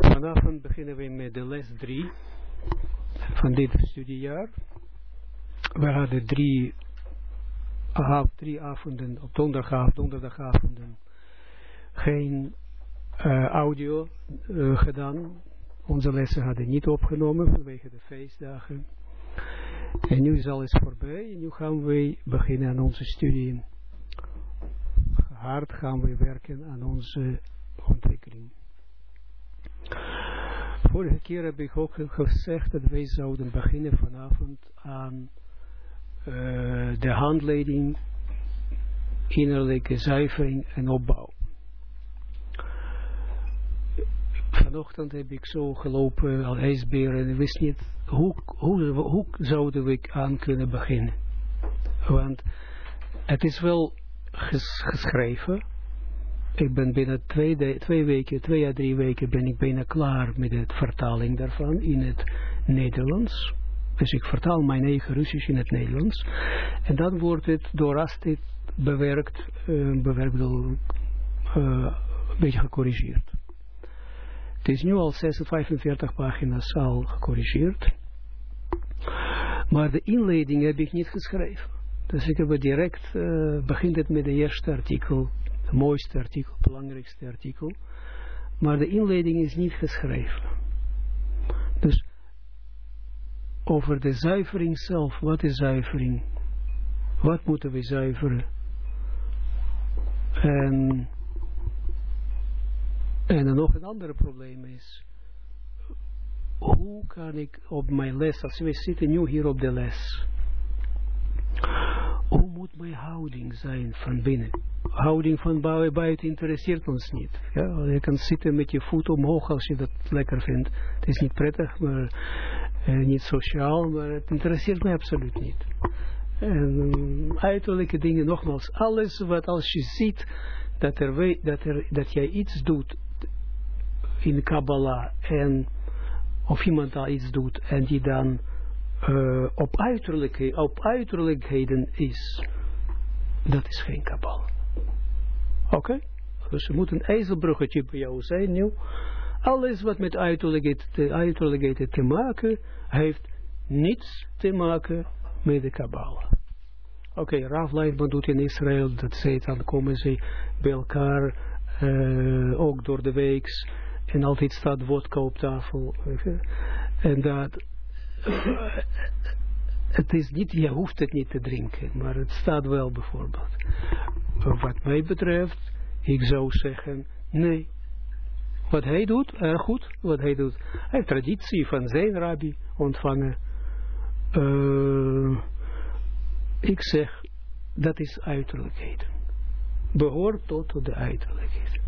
Vanavond beginnen we met de les 3 van dit studiejaar. We hadden drie, drie avonden, op donderdagavond, donderdagavonden, geen uh, audio uh, gedaan. Onze lessen hadden niet opgenomen vanwege de feestdagen. En nu is alles voorbij. Nu gaan we beginnen aan onze studie. Hard gaan we werken aan onze ontwikkeling. Vorige keer heb ik ook gezegd dat wij zouden beginnen vanavond aan uh, de handleiding, innerlijke zuivering en opbouw. Vanochtend heb ik zo gelopen als ijsbeer en ik wist niet hoe, hoe, hoe zouden we aan kunnen beginnen. Want het is wel ges, geschreven. Ik ben binnen twee, twee weken, twee à drie weken ben ik bijna klaar met de vertaling daarvan in het Nederlands. Dus ik vertaal mijn eigen Russisch in het Nederlands. En dan wordt het door Astit bewerkt, uh, bewerkt door, uh, een beetje gecorrigeerd. Het is nu al 45 pagina's al gecorrigeerd. Maar de inleiding heb ik niet geschreven. Dus ik heb direct, uh, begint het met de eerste artikel, het mooiste artikel, het belangrijkste artikel. Maar de inleiding is niet geschreven. Dus over de zuivering zelf, wat is zuivering? Wat moeten we zuiveren? En, en dan nog een ander probleem is, hoe kan ik op mijn les, als we zitten nu hier op de les, hoe moet mijn houding zijn van binnen? Houding van buiten interesseert ons niet. Ja? Je kan zitten met je voet omhoog als je dat lekker vindt. Het is niet prettig, maar eh, niet sociaal, maar het interesseert mij absoluut niet. En uiterlijke dingen, nogmaals, alles wat als je ziet dat, er, dat, er, dat jij iets doet in Kabbalah en of iemand daar iets doet en die dan uh, op, uiterlijke, op uiterlijkheden is, dat is geen Kabbalah. Oké? Dus er moet een ijzelbruggetje bij jou zijn nu. Alles wat met uiterlijkheid te, maken heeft niets te maken met de Kabbalah. Oké, okay, Rav doet in Israël, dat zij dan komen ze bij elkaar, uh, ook door de weeks, en altijd staat vodka op tafel. En dat, het is niet, je hoeft het niet te drinken, maar het staat wel bijvoorbeeld. Wat mij betreft, ik zou zeggen, nee. Wat hij doet, erg goed, wat hij doet. Hij heeft traditie van zijn rabbi ontvangen. Uh, ik zeg, dat is uiterlijkheid. Behoort tot de uiterlijkheid.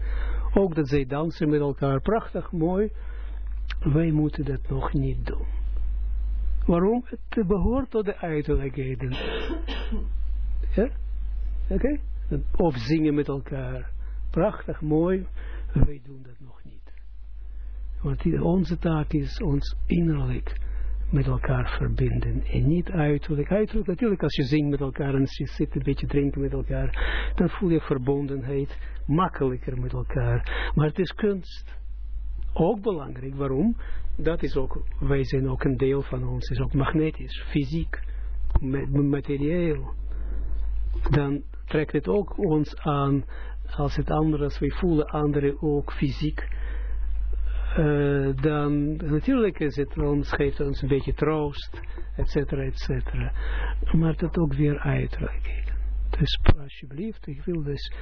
Ook dat zij dansen met elkaar, prachtig, mooi. Wij moeten dat nog niet doen. Waarom? Het behoort tot de uiterlijkheden. ja? Oké? Okay? Of zingen met elkaar. Prachtig, mooi. Wij doen dat nog niet. Want onze taak is ons innerlijk met elkaar verbinden. En niet uiterlijk. Uiterlijk natuurlijk als je zingt met elkaar en je zit een beetje drinken met elkaar. Dan voel je verbondenheid makkelijker met elkaar. Maar het is kunst. Ook belangrijk. Waarom? Dat is ook, wij zijn ook een deel van ons. is ook magnetisch, fysiek, materieel. Dan trekt het ook ons aan als het andere, als wij voelen anderen ook fysiek uh, dan natuurlijk is het ons, geeft ons een beetje troost, et cetera, et cetera. Maar dat ook weer uitreikt. Dus alsjeblieft, ik wil dus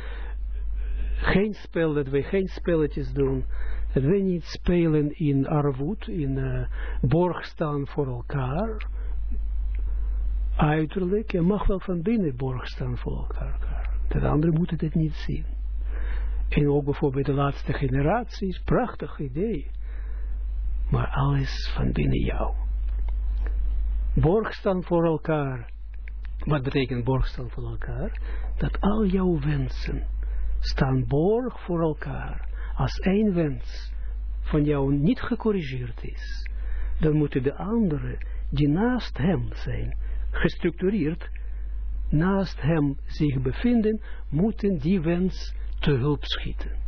geen spel, dat wij geen spelletjes doen, dat wij niet spelen in arvoed, in uh, borg staan voor elkaar, uiterlijk, je mag wel van binnen borg staan voor elkaar. De anderen moeten het niet zien. En ook bijvoorbeeld de laatste generaties, prachtig idee. Maar alles van binnen jou. Borg staan voor elkaar. Wat betekent borg staan voor elkaar? Dat al jouw wensen staan borg voor elkaar. Als één wens van jou niet gecorrigeerd is, dan moeten de anderen die naast hem zijn, gestructureerd, naast hem zich bevinden, moeten die wens te hulp schieten.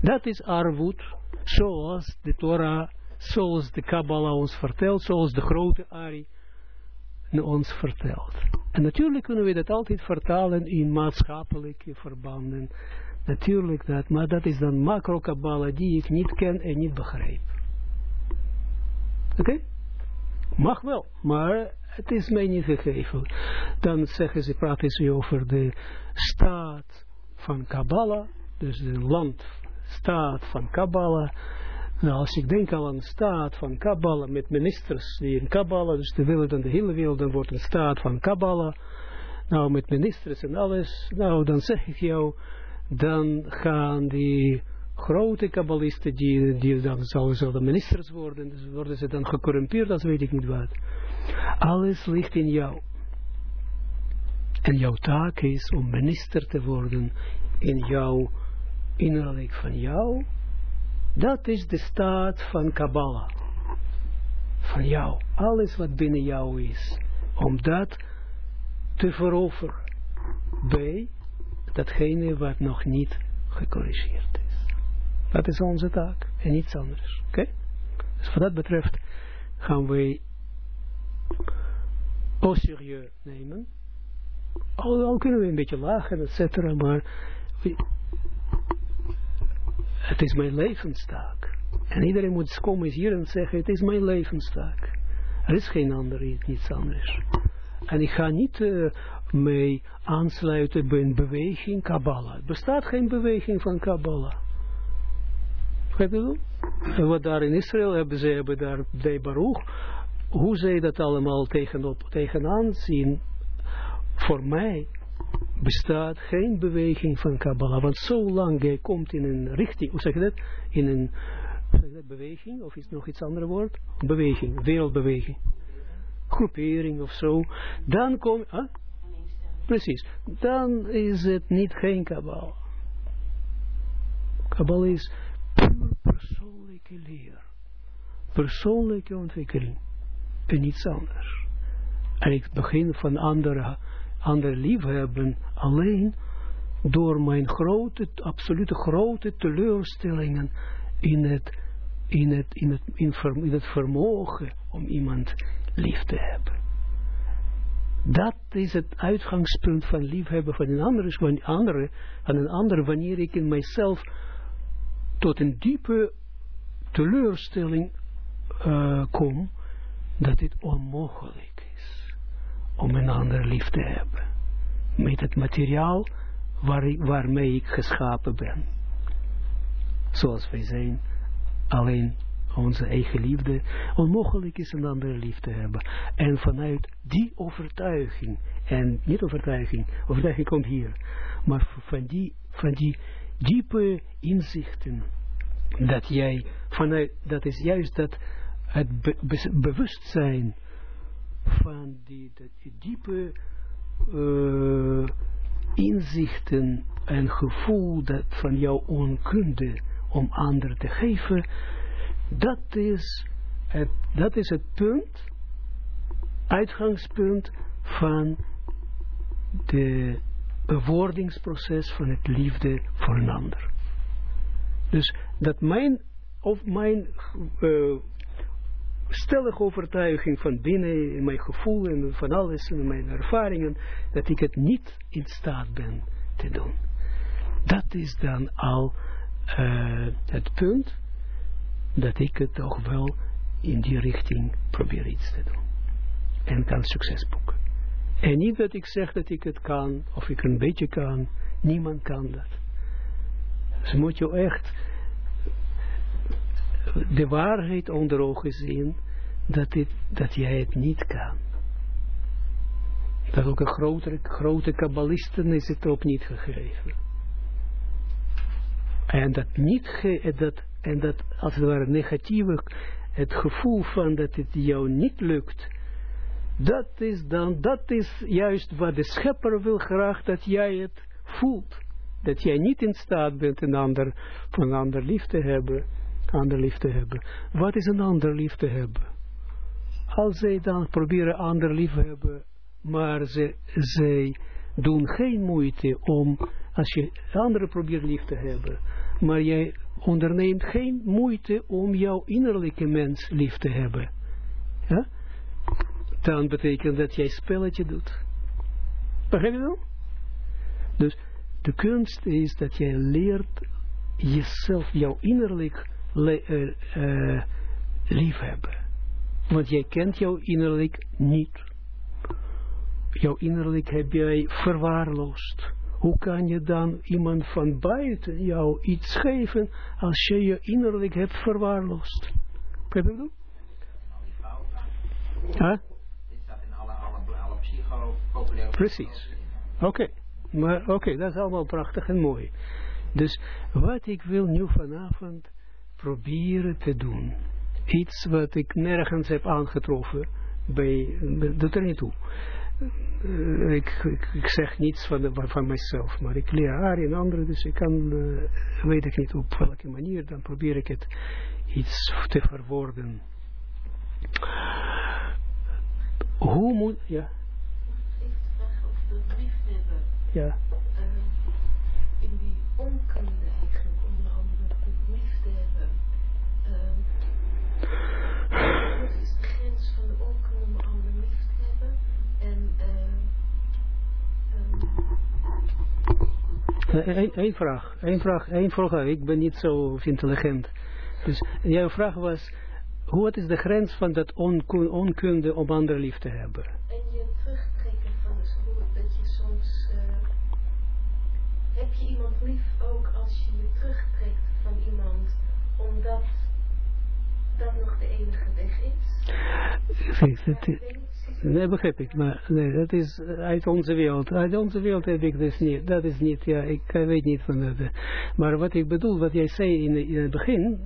Dat is armoed, zoals de Torah, zoals de Kabbalah ons vertelt, zoals de grote Ari ons vertelt. En natuurlijk kunnen we dat altijd vertalen in maatschappelijke verbanden. Natuurlijk dat, maar dat is dan macro-Kabbalah die ik niet ken en niet begrijp. Oké? Mag wel, maar het is mij niet gegeven. Dan zeggen ze, praten ze over de staat van Kabbalah, dus de landstaat van Kabbalah. Nou, als ik denk al aan de staat van Kabbalah met ministers die in Kabbalah, dus de wereld en de hele wereld, dan wordt een staat van Kabbalah. Nou, met ministers en alles, nou, dan zeg ik jou, dan gaan die grote kabbalisten, die, die dan zouden ministers worden, dus worden ze dan gecorrumpeerd, dat weet ik niet wat. Alles ligt in jou. En jouw taak is om minister te worden in jouw, innerlijk van jou. Dat is de staat van Kabbalah. Van jou. Alles wat binnen jou is. Om dat te veroveren. Bij datgene wat nog niet gecorrigeerd is. Dat is onze taak en niets anders. Oké? Dus wat dat betreft gaan wij au serieus nemen. Al kunnen we een beetje lachen, et cetera, maar het is mijn levenstaak. En iedereen moet komen hier en zeggen, het is mijn levenstaak. Er is geen ander, niets anders. En ik ga niet uh, mee aansluiten bij een beweging Kabbalah. Er bestaat geen beweging van Kabbalah. Begrijp je En wat daar in Israël hebben, ze hebben daar de Baruch, hoe zij dat allemaal tegenop, tegenaan zien, voor mij bestaat geen beweging van Kabbalah. Want zolang jij komt in een richting, hoe zeg je dat? In een dat, beweging, of is nog iets ander woord? Beweging, wereldbeweging. Groepering of zo. Dan kom huh? Precies. Dan is het niet geen Kabbalah. Kabbalah is puur persoonlijke leer. Persoonlijke ontwikkeling. En niets anders. En ik begin van andere ander liefhebben alleen door mijn grote, absolute grote teleurstellingen in het, in het, in het, in, het vermogen om iemand lief te hebben. Dat is het uitgangspunt van liefhebben van een andere, van een andere, een andere wanneer ik in mijzelf tot een diepe teleurstelling uh, kom, dat dit onmogelijk om een ander lief te hebben. Met het materiaal waar, waarmee ik geschapen ben. Zoals wij zijn, alleen onze eigen liefde, onmogelijk is een andere lief te hebben. En vanuit die overtuiging, en niet overtuiging, overtuiging komt hier, maar van die, van die diepe inzichten, dat jij vanuit, dat is juist dat het bewustzijn van die, die diepe uh, inzichten en gevoel dat van jouw onkunde om anderen te geven, dat is het, dat is het punt, uitgangspunt van de bewordingsproces van het liefde voor een ander. Dus dat mijn, of mijn uh, stellige overtuiging van binnen, in mijn gevoel en van alles, en mijn ervaringen, dat ik het niet in staat ben te doen. Dat is dan al uh, het punt dat ik het toch wel in die richting probeer iets te doen. En kan succes boeken. En niet dat ik zeg dat ik het kan, of ik een beetje kan. Niemand kan dat. Dus moet je echt de waarheid onder ogen zien, dat, dit, dat jij het niet kan. Dat ook een grotere, grote kabbalisten is het ook niet gegeven. En dat niet, ge, dat, en dat als het ware negatieve, het gevoel van dat het jou niet lukt, dat is dan, dat is juist wat de schepper wil graag dat jij het voelt. Dat jij niet in staat bent een ander, van een ander lief te hebben ander lief te hebben. Wat is een ander lief te hebben? Als zij dan proberen ander lief te hebben, maar ze, zij doen geen moeite om als je anderen probeert lief te hebben, maar jij onderneemt geen moeite om jouw innerlijke mens lief te hebben, ja? dan betekent dat jij spelletje doet. Begrijp je wel? Dus de kunst is dat jij leert jezelf, jouw innerlijk uh, uh, liefhebben. Want jij kent jouw innerlijk niet. Jouw innerlijk heb jij verwaarloosd. Hoe kan je dan iemand van buiten jou iets geven als je je innerlijk hebt verwaarloosd? Kan je dat doen? Huh? Precies. Oké. Okay. Maar oké, okay, dat is allemaal prachtig en mooi. Dus wat ik wil nu vanavond proberen te doen. Iets wat ik nergens heb aangetroffen. Bij, doet er niet toe. Uh, ik, ik, ik, zeg niets van, de, van mezelf, maar ik leer haar en anderen, dus ik kan, uh, weet ik niet op welke manier, dan probeer ik het iets te verwoorden. Hoe moet, ja? Ja. Uh, in die onkunde eigenlijk, onder andere het liefde hebben. Eén uh, vraag, één vraag, één vraag. Ik ben niet zo intelligent. Dus jouw vraag was, wat is de grens van dat onkunde om anderen lief te hebben? En je terugtrekken van de school, dat je soms, uh, heb je iemand lief ook als je je terugtrekt van iemand, omdat dat nog de enige weg is? Nee, begrijp ik, maar nee, dat is uit onze wereld. Uit onze wereld heb ik dus niet, dat is niet, ja, ik weet niet van dat. Maar wat ik bedoel, wat jij zei in, het begin,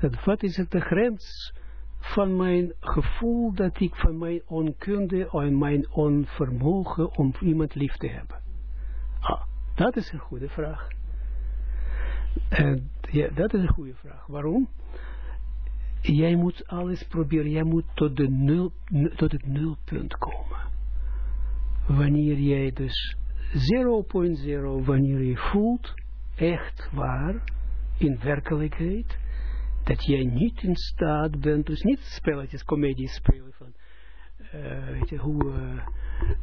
dat wat is het de grens van mijn gevoel dat ik van mijn onkunde en mijn onvermogen om iemand lief te hebben? Ah, dat is een goede vraag. En ja, dat is een goede vraag. Waarom? Jij moet alles proberen, jij moet tot, de nul, tot het nulpunt komen. Wanneer jij dus 0.0, wanneer je voelt, echt waar, in werkelijkheid, dat jij niet in staat bent, dus niet spelletjes, comedie spelen van, uh, weet je, hoe, uh,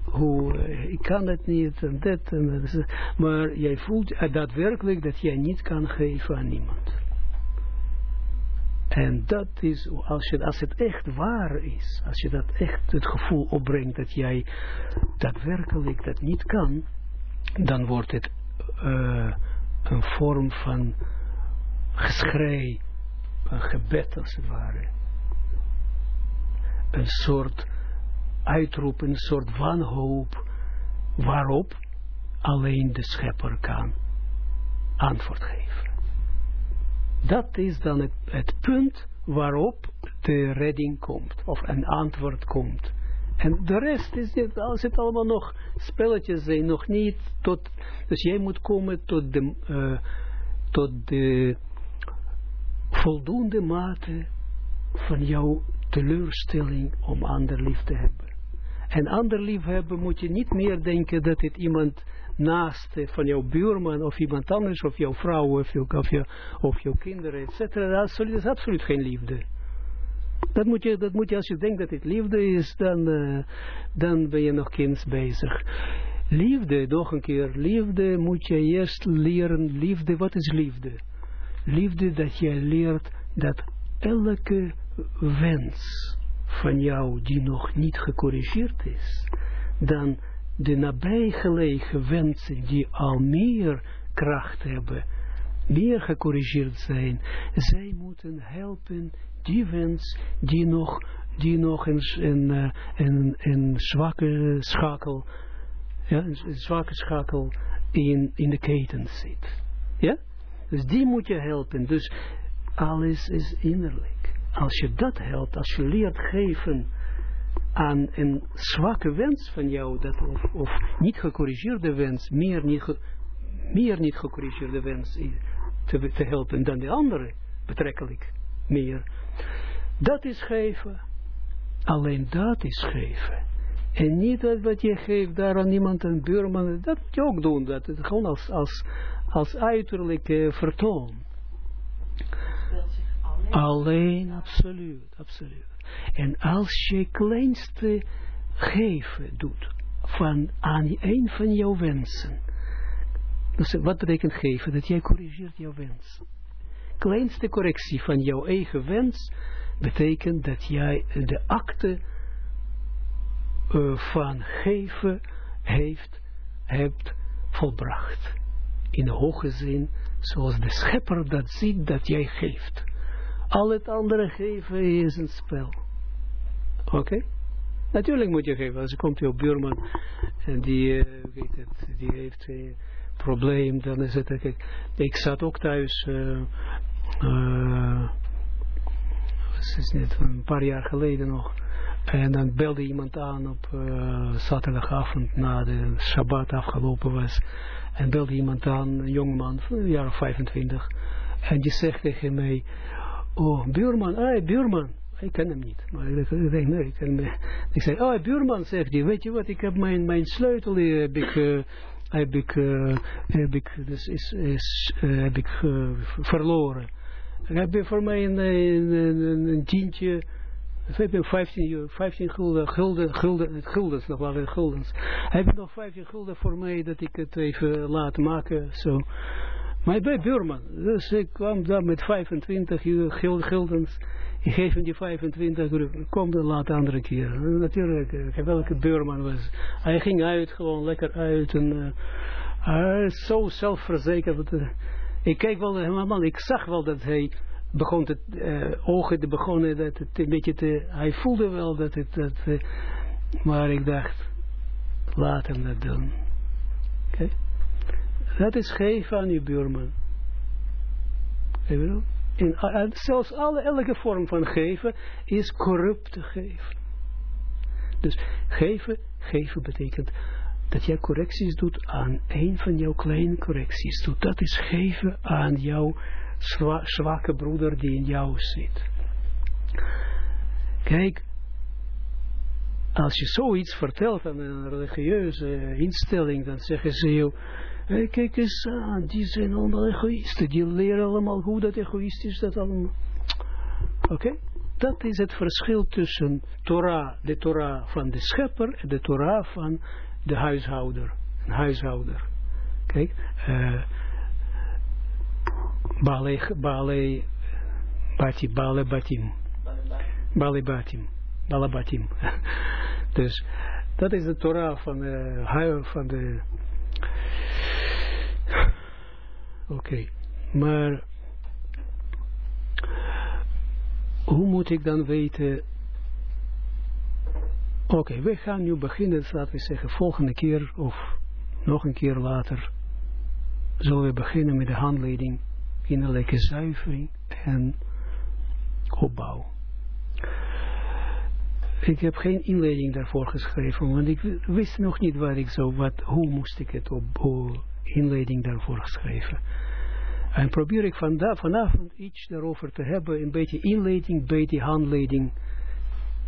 hoe uh, ik kan het niet, en dat, en dat, maar jij voelt daadwerkelijk dat jij niet kan geven aan niemand. En dat is, als, je, als het echt waar is, als je dat echt het gevoel opbrengt dat jij daadwerkelijk dat niet kan, dan wordt het een vorm van geschrei een gebed als het ware. Een soort uitroep, een soort wanhoop, waarop alleen de schepper kan antwoord geven. Dat is dan het, punt waarop de redding komt, of een antwoord komt. En de rest is dit, als het allemaal nog spelletjes zijn, nog niet tot, dus jij moet komen tot de, uh, tot de voldoende mate van jouw teleurstelling om ander lief te hebben. En ander lief hebben moet je niet meer denken dat het iemand naast van jouw buurman of iemand anders of jouw vrouw of, of, of jouw kinderen, etc. Dat is absoluut geen liefde. Dat moet, je, dat moet je, als je denkt dat het liefde is, dan, uh, dan ben je nog kind bezig. Liefde, nog een keer, liefde moet je eerst leren, liefde, wat is liefde? liefde dat jij leert dat elke wens van jou die nog niet gecorrigeerd is, dan de nabijgelegen wensen die al meer kracht hebben, meer gecorrigeerd zijn, zij moeten helpen die wens die nog, die nog een, een, een, een zwakke schakel, ja, een zwakke schakel in, in de keten zit. Ja? Dus die moet je helpen. Dus alles is innerlijk. Als je dat helpt, als je leert geven aan een zwakke wens van jou, dat of, of niet gecorrigeerde wens, meer niet, meer niet gecorrigeerde wens te, te helpen dan de andere, betrekkelijk meer. Dat is geven. Alleen dat is geven. En niet dat wat je geeft daar aan iemand, een buurman, dat moet je ook doen. Dat het gewoon als, als, als uiterlijke vertoon. Alleen. Absoluut, absoluut. En als je kleinste geven doet van aan een van jouw wensen. Dus wat betekent geven? Dat jij corrigeert jouw wens. Kleinste correctie van jouw eigen wens betekent dat jij de akte uh, van geven heeft, hebt volbracht. In de hoge zin, zoals de schepper dat ziet dat jij geeft. Al het andere geven is een spel. Oké? Natuurlijk moet je geven. Als je komt jouw buurman en die, uh, weet het, die heeft een probleem, dan is het, kijk, ik zat ook thuis, uh, is net een paar jaar geleden nog, en dan belde iemand aan op zaterdagavond na de Shabbat afgelopen was. En belde iemand aan, een jongman van een jaar of 25. En die zegt tegen mij, oh buurman, hey buurman. Ik ken hem niet. Maar ik denk, ik ken hem. Ik zei, oh buurman, zegt hij, weet je wat, ik heb mijn, mijn sleutel, heb ik, uh, heb ik, uh, heb ik, dus is, is, uh, heb ik verloren. En heb voor mij een, een, een, een tientje 15, 15 gulden, gulden, gulden, guldens, nog wel guldens. Heb je nog 15 gulden voor mij dat ik het even laat maken, zo. Maar ben buurman, dus ik kwam daar met 25 guldens. Ik geef hem die 25, kom dan laat andere keer. Natuurlijk, welke buurman was. Hij ging uit, gewoon lekker uit. En, uh, hij is zo zelfverzekerd. ik kijk wel naar man, ik zag wel dat hij begon uh, ogen te begonnen dat het een beetje te, hij voelde wel dat het, dat, maar ik dacht, laat hem dat doen. Okay. Dat is geven aan je buurman. Uh, zelfs alle, elke vorm van geven is corrupte geven. Dus geven, geven betekent dat jij correcties doet aan een van jouw kleine correcties. Doet. Dat is geven aan jouw zwa, zwakke broeder die in jou zit. Kijk, als je zoiets vertelt aan een religieuze instelling, dan zeggen ze jou, hey, kijk eens aan, die zijn allemaal egoïsten, die leren allemaal hoe dat egoïstisch dat allemaal. Oké? Dat is het verschil tussen Torah, de Torah van de schepper en de Torah van de huishouder. Een huishouder. Kijk, uh, Bale, Bale, Bati, Batim. Bale Batim. Bale Batim. dus dat is de Torah van de, van de Oké, maar hoe moet ik dan weten Oké, we gaan nu beginnen, laten we zeggen, volgende keer of nog een keer later zullen we beginnen met de handleiding innerlijke zuivering en opbouw. Ik heb geen inleiding daarvoor geschreven, want ik wist nog niet waar ik zo, wat, hoe moest ik het op, hoe inleiding daarvoor geschreven. En probeer ik vanavond iets daarover te hebben, een beetje inleiding, een beetje handleiding,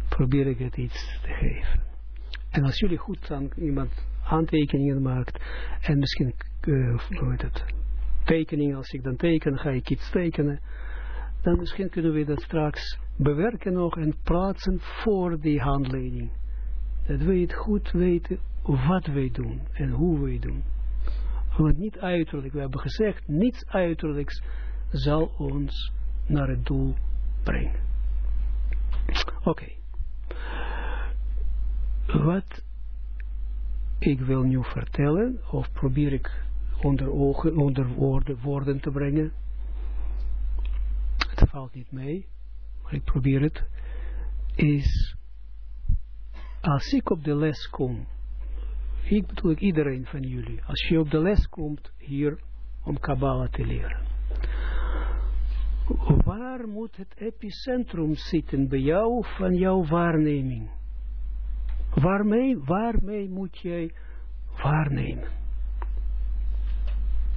probeer ik het iets te geven. En als jullie goed aan iemand aantekeningen maakt, en misschien, uh, het, tekening, als ik dan teken, ga ik iets tekenen, dan misschien kunnen we dat straks bewerken nog en plaatsen voor die handleiding. Dat we het goed weten wat wij doen en hoe wij doen. Want niet uiterlijk, we hebben gezegd, niets uiterlijks zal ons naar het doel brengen. Oké. Wat ik wil nu vertellen, of probeer ik onder, ogen, onder woorden, woorden te brengen. Het valt niet mee, maar ik probeer het. Is, als ik op de les kom, ik bedoel ik iedereen van jullie, als je op de les komt hier om Kabbalah te leren. Waar moet het epicentrum zitten bij jou van jouw waarneming? Waarmee, waarmee moet jij waarnemen?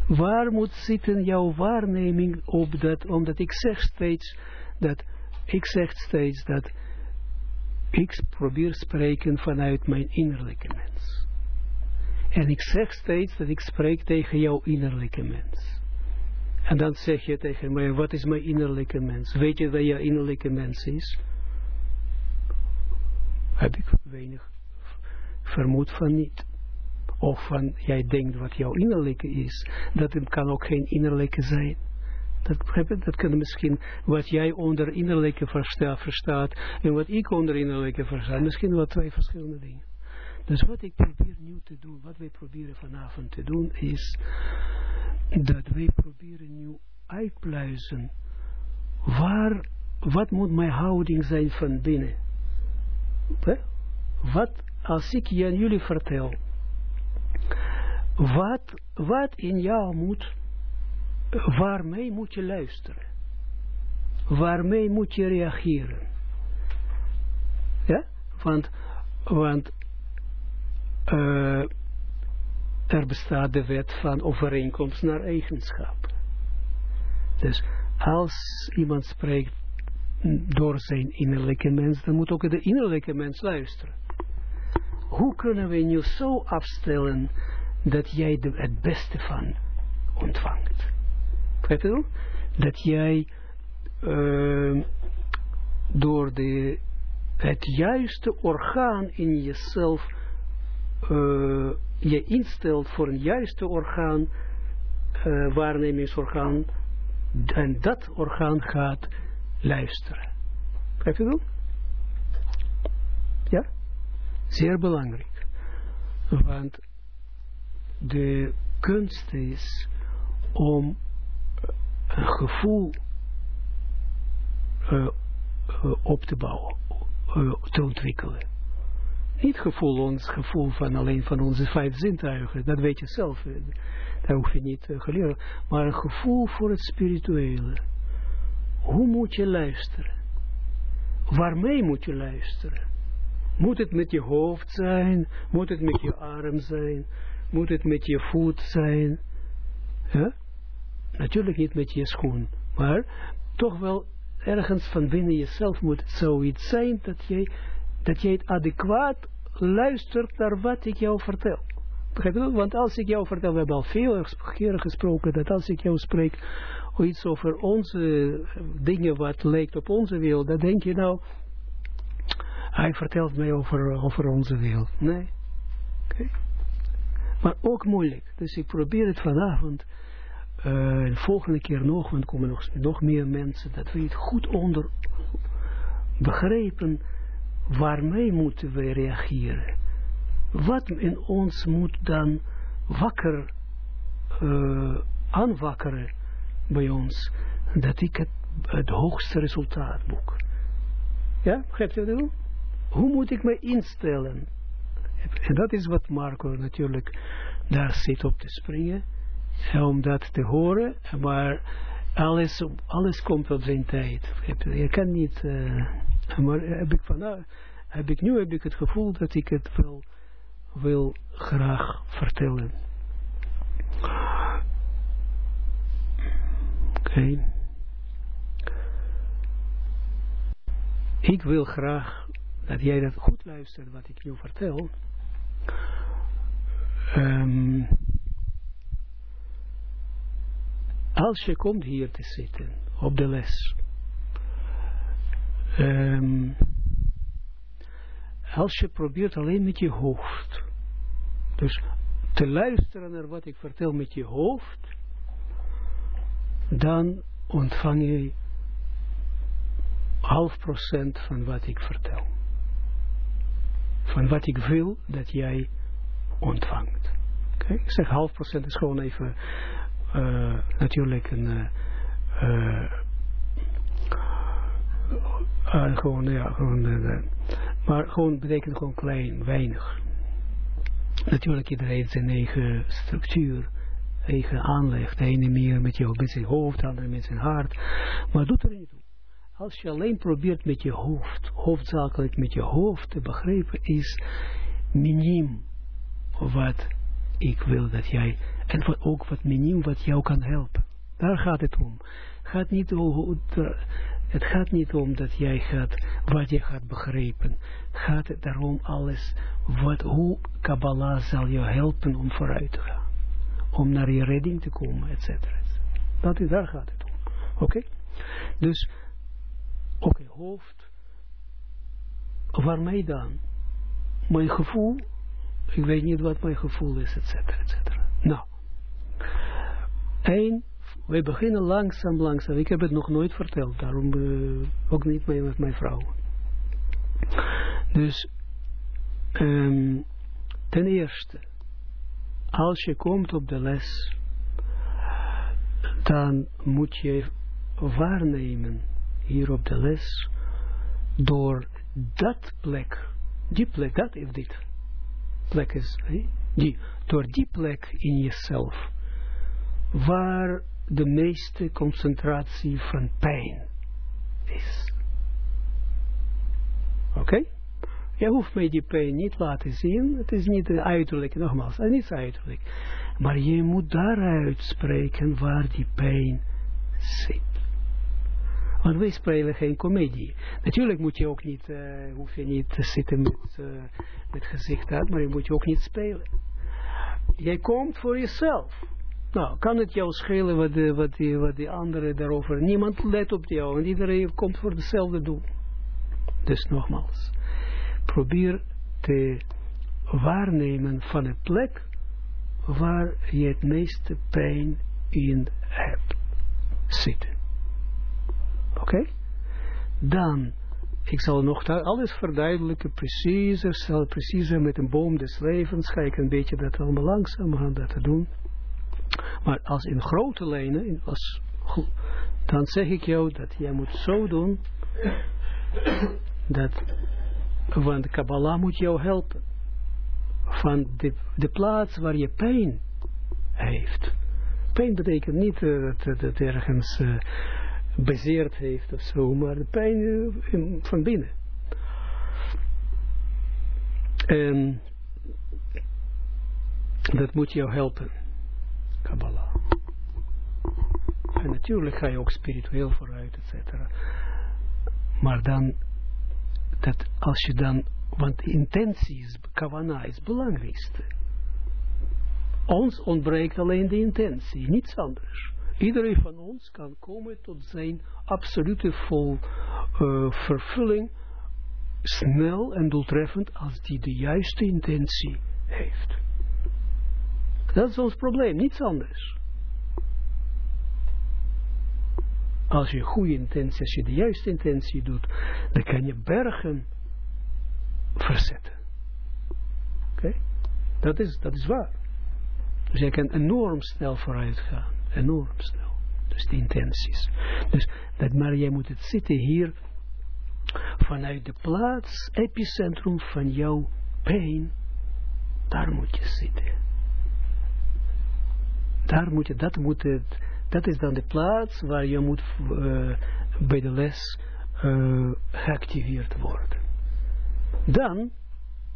Waar moet zitten jouw waarneming op dat, omdat ik zeg steeds dat, ik zeg steeds dat ik probeer spreken vanuit mijn innerlijke mens. En ik zeg steeds dat ik spreek tegen jouw innerlijke mens. En dan zeg je tegen mij, wat is mijn innerlijke mens? Weet je wat jouw innerlijke mens is? Heb ik weinig vermoed van niet. Of van, jij denkt wat jouw innerlijke is. Dat kan ook geen innerlijke zijn. Dat, dat kunnen misschien wat jij onder innerlijke versta, verstaat en wat ik onder innerlijke versta. Misschien wel twee verschillende dingen. Dus wat ik probeer nu te doen, wat wij proberen vanavond te doen, is dat wij proberen nu uitpluizen waar, wat moet mijn houding zijn van binnen. Wat, als ik je aan jullie vertel, wat, wat in jou moet waarmee moet je luisteren? Waarmee moet je reageren? Ja, want, want uh, er bestaat de wet van overeenkomst naar eigenschap. Dus als iemand spreekt door zijn innerlijke mens, dan moet ook de innerlijke mens luisteren. Hoe kunnen we nu zo afstellen dat jij de, het beste van ontvangt? Dat jij uh, door de, het juiste orgaan in jezelf uh, je instelt voor een juiste orgaan, uh, waarnemingsorgaan, en dat orgaan gaat luisteren. Begrijp je dat? Ja? Zeer belangrijk. Want de kunst is om een gevoel op te bouwen, te ontwikkelen. Niet gevoel, ons gevoel van alleen van onze vijf zintuigen, dat weet je zelf, daar hoef je niet te leren, maar een gevoel voor het spirituele. Hoe moet je luisteren? Waarmee moet je luisteren? Moet het met je hoofd zijn? Moet het met je arm zijn? Moet het met je voet zijn? Ja? Natuurlijk niet met je schoen, maar toch wel ergens van binnen jezelf moet het zoiets zijn dat jij, dat jij het adequaat luistert naar wat ik jou vertel. Want als ik jou vertel, we hebben al veel keren gesproken, dat als ik jou spreek iets over onze dingen wat lijkt op onze wereld, dan denk je nou, hij vertelt mij over, over onze wereld. Nee. Okay. Maar ook moeilijk. Dus ik probeer het vanavond uh, de volgende keer nog, want er komen nog, nog meer mensen, dat we het goed onder begrijpen, waarmee moeten we reageren. Wat in ons moet dan wakker, uh, aanwakkeren bij ons, dat ik het, het hoogste resultaat boek. Ja, begrijpt u dat? Hoe moet ik me instellen? En dat is wat Marco natuurlijk daar zit op te springen om dat te horen, maar alles, alles komt op zijn tijd. Je kan niet, uh, maar heb ik, van, nou, heb ik nu heb ik het gevoel dat ik het wel wil graag vertellen. Oké. Ik wil graag dat jij dat goed luistert wat ik nu vertel. Um, als je komt hier te zitten op de les, als je probeert alleen met je hoofd, dus te luisteren naar wat ik vertel met je hoofd, dan ontvang je half procent van wat ik vertel. Van wat ik wil dat jij ontvangt. Okay? Ik zeg half procent is gewoon even uh, natuurlijk een uh, uh, gewoon, ja, gewoon maar gewoon betekent gewoon klein, weinig. Natuurlijk iedereen zijn eigen structuur, eigen aanleg. De ene meer met, je, met zijn hoofd, de andere met zijn hart. Maar doet er niet toe. Als je alleen probeert met je hoofd, hoofdzakelijk met je hoofd te begrijpen, is miniem wat ik wil dat jij, en wat, ook wat miniem wat jou kan helpen. Daar gaat het om. Gaat niet om het gaat niet om dat jij gaat, wat je gaat begrijpen. Gaat het daarom alles, wat, hoe Kabbalah zal je helpen om vooruit te gaan. Om naar je redding te komen, et cetera. Dat is, daar gaat het om. Oké? Dus, oké, hoofd. Waarmee dan? Mijn gevoel, ik weet niet wat mijn gevoel is, et cetera, et cetera. Nou, één we beginnen langzaam, langzaam. Ik heb het nog nooit verteld, daarom uh, ook niet met mijn vrouw. Dus, um, ten eerste, als je komt op de les, dan moet je waarnemen hier op de les, door dat plek, die plek, dat is dit, plek is, die, door die plek in jezelf, waar de meeste concentratie van pijn is. Oké? Je hoeft mij die pijn niet laten zien. Het is niet uiterlijk, nogmaals, het is niet uiterlijk. Maar je moet daaruit spreken waar die pijn zit. Want wij spelen geen komedie. Natuurlijk moet je ook niet, uh, hoef je niet te zitten met, uh, met gezicht uit, maar je moet je ook niet spelen. Jij komt voor jezelf. Nou, kan het jou schelen wat, de, wat, die, wat die anderen daarover... Niemand let op jou en iedereen komt voor hetzelfde doel. Dus nogmaals, probeer te waarnemen van een plek waar je het meeste pijn in hebt zitten. Oké? Dan, ik zal nog alles verduidelijken, preciezer, preciezer met een boom des levens, ga ik een beetje dat allemaal langzaam gaan dat te doen. Maar als in grote lijnen, dan zeg ik jou dat jij moet zo doen, dat, want Kabbalah moet jou helpen. Van de, de plaats waar je pijn heeft. Pijn betekent niet uh, dat het ergens uh, bezeerd heeft of zo, maar de pijn uh, van binnen. En dat moet jou helpen. Kabbalah. En natuurlijk ga je ook spiritueel vooruit, et cetera. Maar dan, dat als je dan, want intentie is, kavana is het belangrijkste. Ons ontbreekt alleen de intentie, niets anders. Iedereen van ons kan komen tot zijn absolute vol uh, vervulling, snel en doeltreffend, als die de juiste intentie heeft. Dat is ons probleem, niets anders. Als je goede intentie, als je de juiste intentie doet, dan kan je bergen verzetten. Oké? Dat, is, dat is waar. Dus je kan enorm snel vooruit gaan. Enorm snel. Dus de intenties. Dus dat, maar jij moet het zitten hier vanuit de plaats, epicentrum van jouw pijn. Daar moet je zitten daar moet dat moet het, dat is dan de plaats waar je moet uh, bij de les uh, geactiveerd worden. Dan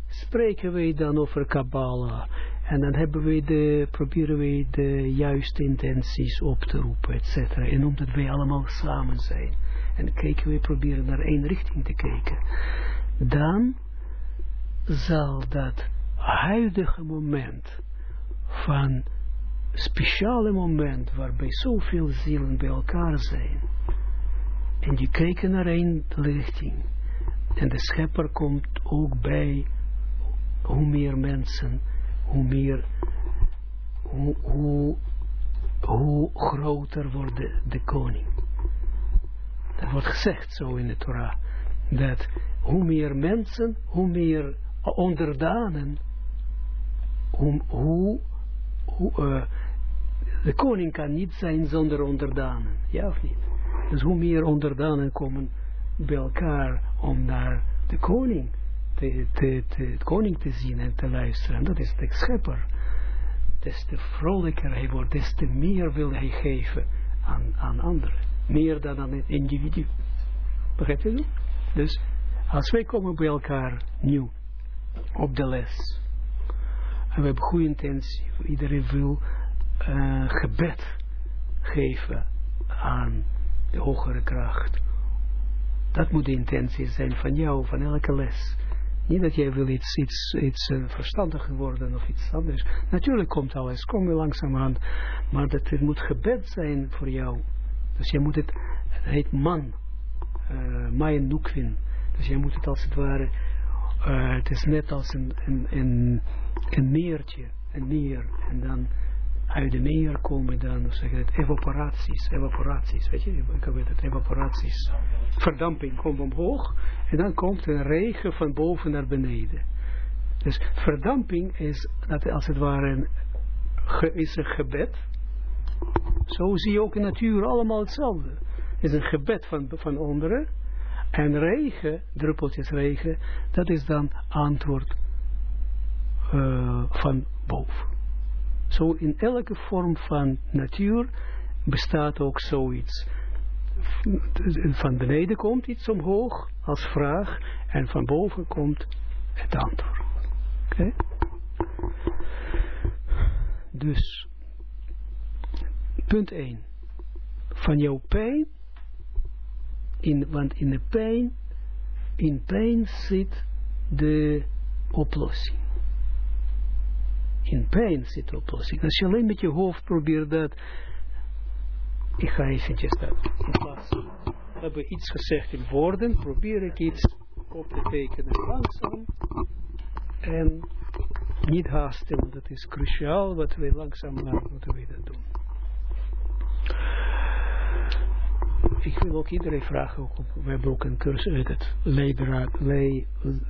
spreken wij dan over Kabbalah en dan hebben de, proberen wij de juiste intenties op te roepen, et cetera. En omdat wij allemaal samen zijn en kijken wij proberen naar één richting te kijken, dan zal dat huidige moment van speciale moment waarbij zoveel zielen bij elkaar zijn. En die kijken naar één richting. En de schepper komt ook bij hoe meer mensen, hoe meer, hoe, hoe, groter wordt de, koning. Dat wordt gezegd zo in de Torah. Dat hoe meer mensen, hoe meer onderdanen, hoe, hoe, uh, de koning kan niet zijn zonder onderdanen. Ja of niet? Dus hoe meer onderdanen komen bij elkaar om naar de koning te, te, koning te zien en te luisteren. Dat is de schepper. Des te vrolijker hij wordt, des te meer wil hij geven aan, aan anderen. Meer dan aan het individu. Begrijpt u dat? Dus als wij komen bij elkaar nieuw op de les. En we hebben goede intentie. Iedereen wil uh, gebed. geven aan de hogere kracht. Dat moet de intentie zijn van jou, van elke les. Niet dat jij wil iets, iets, iets uh, verstandiger worden of iets anders. Natuurlijk komt alles, kom langzaam aan. Maar dat het moet gebed zijn voor jou. Dus je moet het, het heet man, uh, Mayan Nukwin. Dus je moet het als het ware, het is net als een, een, een, een meertje, een meer. En dan uit de meer komen dan, hoe zeg je het, evaporaties, evaporaties, weet je, ik weet het, evaporaties. Verdamping komt omhoog en dan komt een regen van boven naar beneden. Dus verdamping is, dat als het ware, een, is een gebed. Zo zie je ook in natuur allemaal hetzelfde. Het is een gebed van, van onderen. En regen, druppeltjes regen, dat is dan antwoord uh, van boven. Zo in elke vorm van natuur bestaat ook zoiets. Van beneden komt iets omhoog als vraag en van boven komt het antwoord. Oké? Dus, punt 1. Van jouw pijn, in, want in de pijn, in pijn zit de oplossing in pijn zit oplossing. Als je alleen met je hoofd probeert dat, ik ga eventjes dat, in plaats hebben iets gezegd in woorden, probeer ik iets op te tekenen langzaam en niet haasten, want dat is cruciaal wat we langzaam moeten we dat doen. Ik wil ook iedereen vragen, we hebben ook een cursus uit het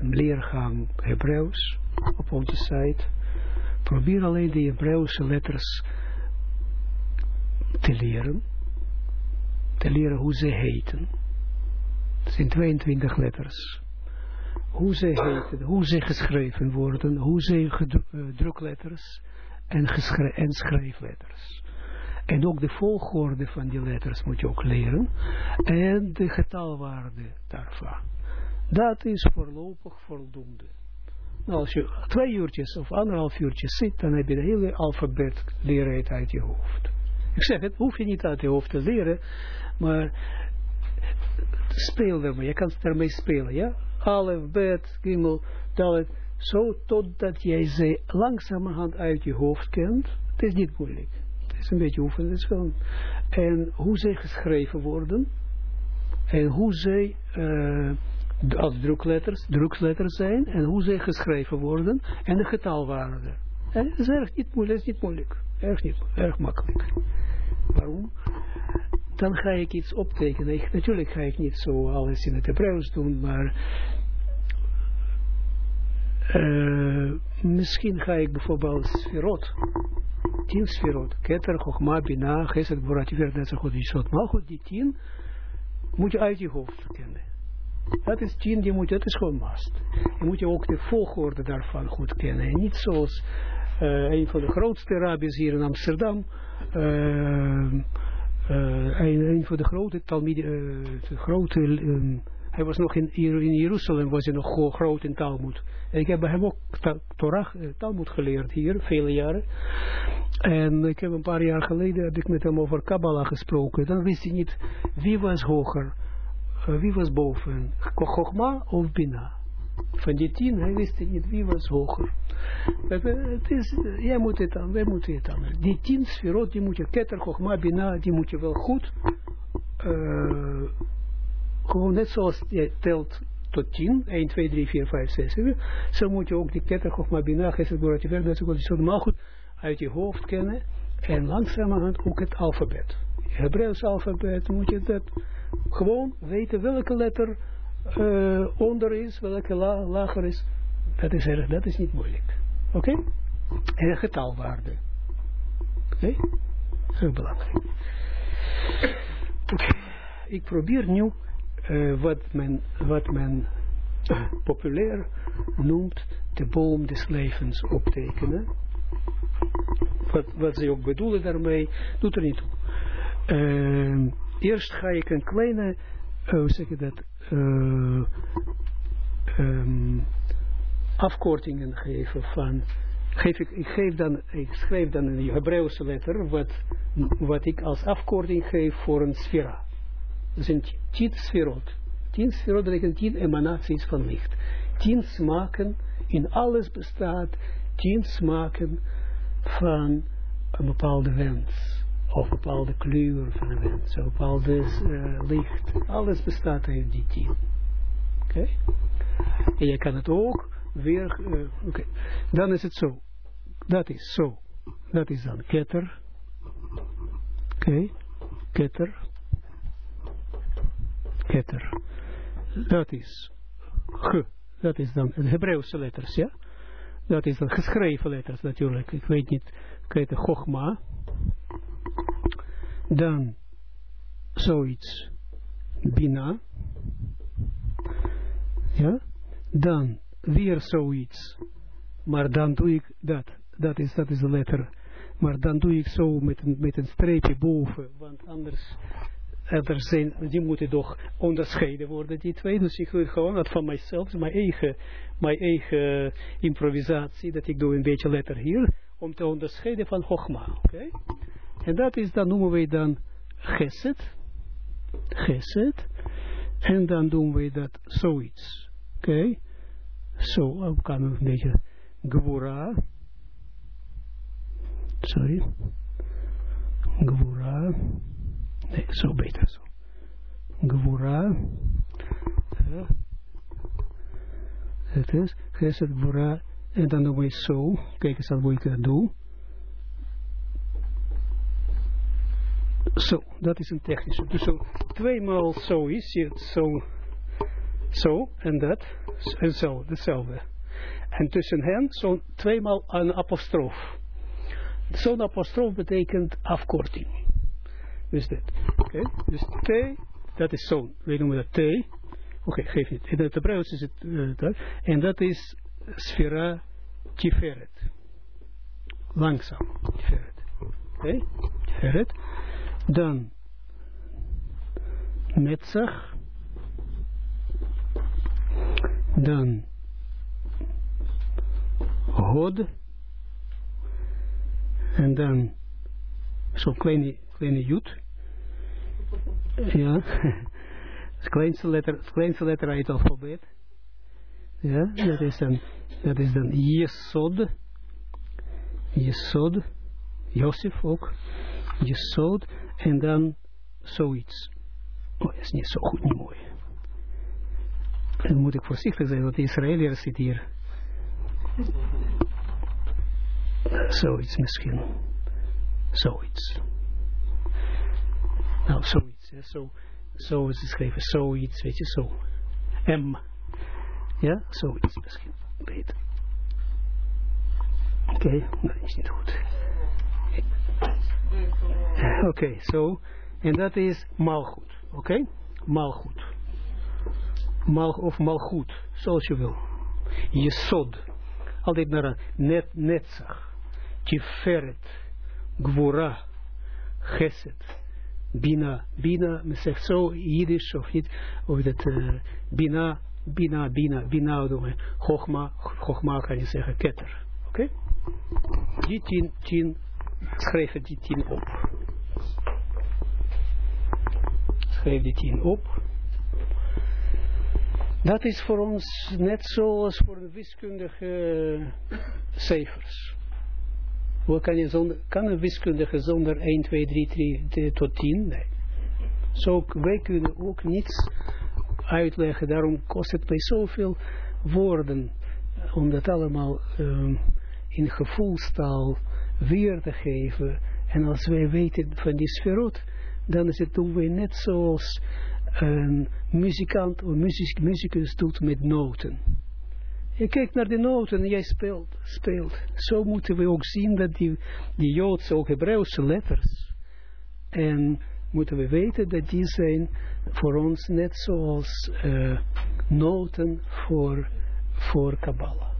leergang Hebreeuws op onze site. Probeer alleen de Hebreeuwse letters te leren. Te leren hoe ze heten. Het zijn 22 letters. Hoe ze heten, hoe ze geschreven worden, hoe ze uh, drukletters en, en schrijfletters. En ook de volgorde van die letters moet je ook leren. En de getalwaarde daarvan. Dat is voorlopig voldoende. Als je twee uurtjes of anderhalf uurtjes zit, dan heb je de hele alfabet leren uit je hoofd. Ik zeg het, hoef je niet uit je hoofd te leren, maar speel ermee. Je kan ermee spelen, ja? Alef, bet, gimel, dalet. Zo totdat jij ze langzamerhand uit je hoofd kent. Het is niet moeilijk. Het is een beetje oefenen. Het is. En hoe ze geschreven worden. En hoe. Uh, als drukletters, druksletters zijn en hoe ze geschreven worden en de getalwaarde. En dat is erg niet moeilijk, is niet moeilijk. Erg niet, erg makkelijk. Waarom? Dan ga ik iets optekenen. Natuurlijk ga ik niet zo alles in het Hebreeuws doen, maar uh, misschien ga ik bijvoorbeeld sferot, tien sferot, keter, chogma, bina, geset, borat, net zo goed, maar goed, die tien moet je uit je hoofd kennen. Dat is tien, die moet, dat is gewoon must. Je moet je ook de volgorde daarvan goed kennen. En niet zoals uh, een van de grootste rabbis hier in Amsterdam. Uh, een, van de grote Talmud, de grote, um, hij was nog in, in Jeruzalem, was hij nog groot in Talmud. En ik heb bij hem ook Torah, Talmud geleerd hier, vele jaren. En ik heb een paar jaar geleden, heb ik met hem over Kabbalah gesproken. Dan wist hij niet, wie was hoger wie was boven? Chogma of Bina? Van die tien, hij wist niet wie was hoger. Het is, jij moet het aan, wij moeten het aan. Die tien sferot, die moet je, Keter, Chogma, Bina, die moet je wel goed, uh, gewoon net zoals je telt tot 10, 1, 2, 3, 4, 5, 6, 7, zo moet je ook die Keter, Chogma, Bina, Geset, Borat, Tiver, dat is maar goed uit je hoofd kennen en langzamerhand ook het alfabet. Hebreeuws alfabet moet je dat gewoon weten welke letter uh, onder is, welke la, lager is. Dat is erg, dat is niet moeilijk. Oké? Okay? En getalwaarde. Oké? Okay? Heel belangrijk. Okay. Ik probeer nu uh, wat men, wat men uh, populair noemt de boom des levens optekenen. Wat, wat ze ook bedoelen daarmee, doet er niet toe. Uh, eerst ga ik een kleine, uh, hoe zeg je dat, uh, afkortingen geven van geef ik, ik, geef dan, ik schrijf dan de Hebreeuwse letter wat, wat ik als afkorting geef voor een sfera. Dat zijn tien sferot. Tien sferot betekent tien emanaties van licht. Tien smaken, in alles bestaat tien smaken van een bepaalde wens. Of bepaalde kleur van een wens. Een bepaalde uh, licht. Alles bestaat uit die tien. Oké? En je kan het ook weer... Uh, Oké. Okay. Dan is het zo. Dat is zo. Dat is dan ketter. Oké. Okay. Ketter. Ketter. Dat is ge. Dat is dan de Hebreeuwse letters, ja. Dat is dan geschreven letters natuurlijk. Ik weet niet. Kijk, de Chogma. Dan zoiets. Bina. Ja. Dan weer zoiets. Maar dan doe ik dat. Dat is, dat is de letter. Maar dan doe ik zo met een, met een streepje boven. Want anders er zijn, die moeten toch onderscheiden worden, die twee. Dus ik wil gewoon dat van mijzelf, mijn eigen, mijn eigen improvisatie, dat ik doe een beetje letter hier, om te onderscheiden van Chogma. Oké? En dat is, dan noemen we dan Geset. Geset. En dan doen we dat zoiets. Oké? Zo, so, kan een beetje Gwura. Sorry. Gwura. Nee, zo beter zo. Gwura. Ja. Het is Geset Gwura. En dan doen we zo. Kijk eens hoe ik dat doe. Zo, dat is een technische. Dus zo, tweemaal zo is het zo. Zo en dat. En zo, hetzelfde. En tussen hen zo'n tweemaal een apostrof. Zo'n apostrof betekent afkorting. Dus dit. Oké. Dus T, dat is zo'n. We noemen dat T. Oké, geef niet. In het Hebreeuws is het uh, dat. En dat is sfera tiferet. Langzaam. Tiferet. Oké. Okay. Tiferet. Dan Netzach. Dan Hod. En dan zo'n kleine kleine jut. Ja. Het kleinste letter, het letter uit het alfabet. Ja, dat is dan, dat is dan Jesod. Jesod. Josef ook. Jesod. En dan zoiets. Oh, dat is niet zo goed, niet mooi. Dan moet ik voorzichtig zijn, want de Israëliër zit hier. Zoiets misschien. Zoiets. Nou, zoiets. Hè. Zo, zo is het geschreven. Zoiets, weet je, zo. M. Ja, zoiets misschien. Beter. Oké, okay. nee, is niet goed. Oké, okay, zo. En dat is malgoed. Oké? Malgoed. Mal of malgoed, zoals je wil. Je sod. Altijd naar net, netzach. Tiferet. Gwora. Geset. Bina, Bina, men zegt zo, of niet, of dat uh, Bina, Bina, Bina, Bina, Chogma, Chogma kan je zeggen, ketter. Oké? Okay? Die tien, schrijf die tien op. Schrijf die tien op. Dat is voor ons net zoals voor de wiskundige cijfers. Hoe kan, je zonder, kan een wiskundige zonder 1, 2, 3, 3 tot 10? Nee. Zo, wij kunnen ook niets uitleggen. Daarom kost het mij zoveel woorden om dat allemaal um, in gevoelstaal weer te geven. En als wij weten van die sferot, dan is het doen wij net zoals een muzikant of muzikus doet met noten. Je kijkt naar de noten en jij speelt, speelt. Zo moeten we ook zien dat die, die Joodse, ook Hebreeuwse letters. En moeten we weten dat die zijn voor ons net zoals uh, noten voor, voor Kabbalah.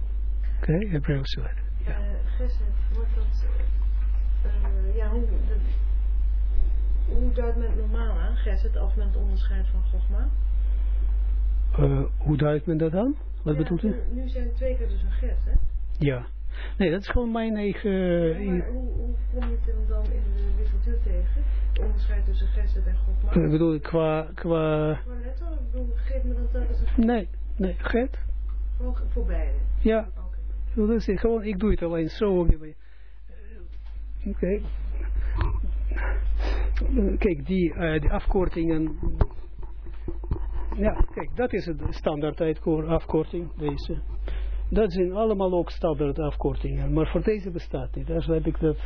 Oké, okay? Hebreeuwse letter. Ja. Uh, Gesed, wordt dat, uh, ja, hoe, de, hoe duidt men normaal aan, Gesed, als men het onderscheidt van Gogma? Uh, hoe duidt men dat aan? Wat ja, bedoelt u? Nu, nu zijn twee keer dus een get, hè? Ja. Nee, dat is gewoon mijn eigen... Ja, maar hoe, hoe kom je het hem dan in de literatuur tegen? Het onderscheid tussen gesed en God. Ik bedoel, qua... qua Maar net al, ik bedoel, geef me dan telkens een nee, nee, get. Gewoon voor beide. Ja, Oké. Is gewoon, ik doe het alleen zo. Oké. Kijk, die, die afkortingen. Ja, kijk, dat is het standaard afkorting, deze. Dat zijn allemaal ook standaard afkortingen, maar voor deze bestaat niet. Dus heb ik dat,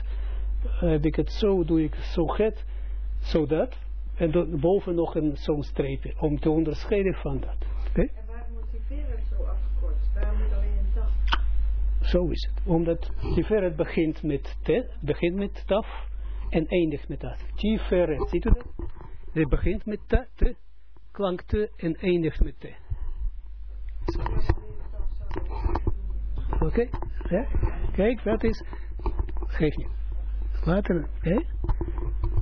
heb ik het zo, doe ik zo het, zo dat, en boven nog een zo'n streepje, om te onderscheiden van dat. En waarom wordt die verder zo afgekort? Waarom taf? Zo is het. Omdat Tiferet begint met te, begint met taf en eindigt met dat. Tiferet, ziet u dat? Het begint met ta, te, klank te en eindigt met te. Zo is het. Oké? Ja? Kijk, dat is... Geef niet. Later, hè?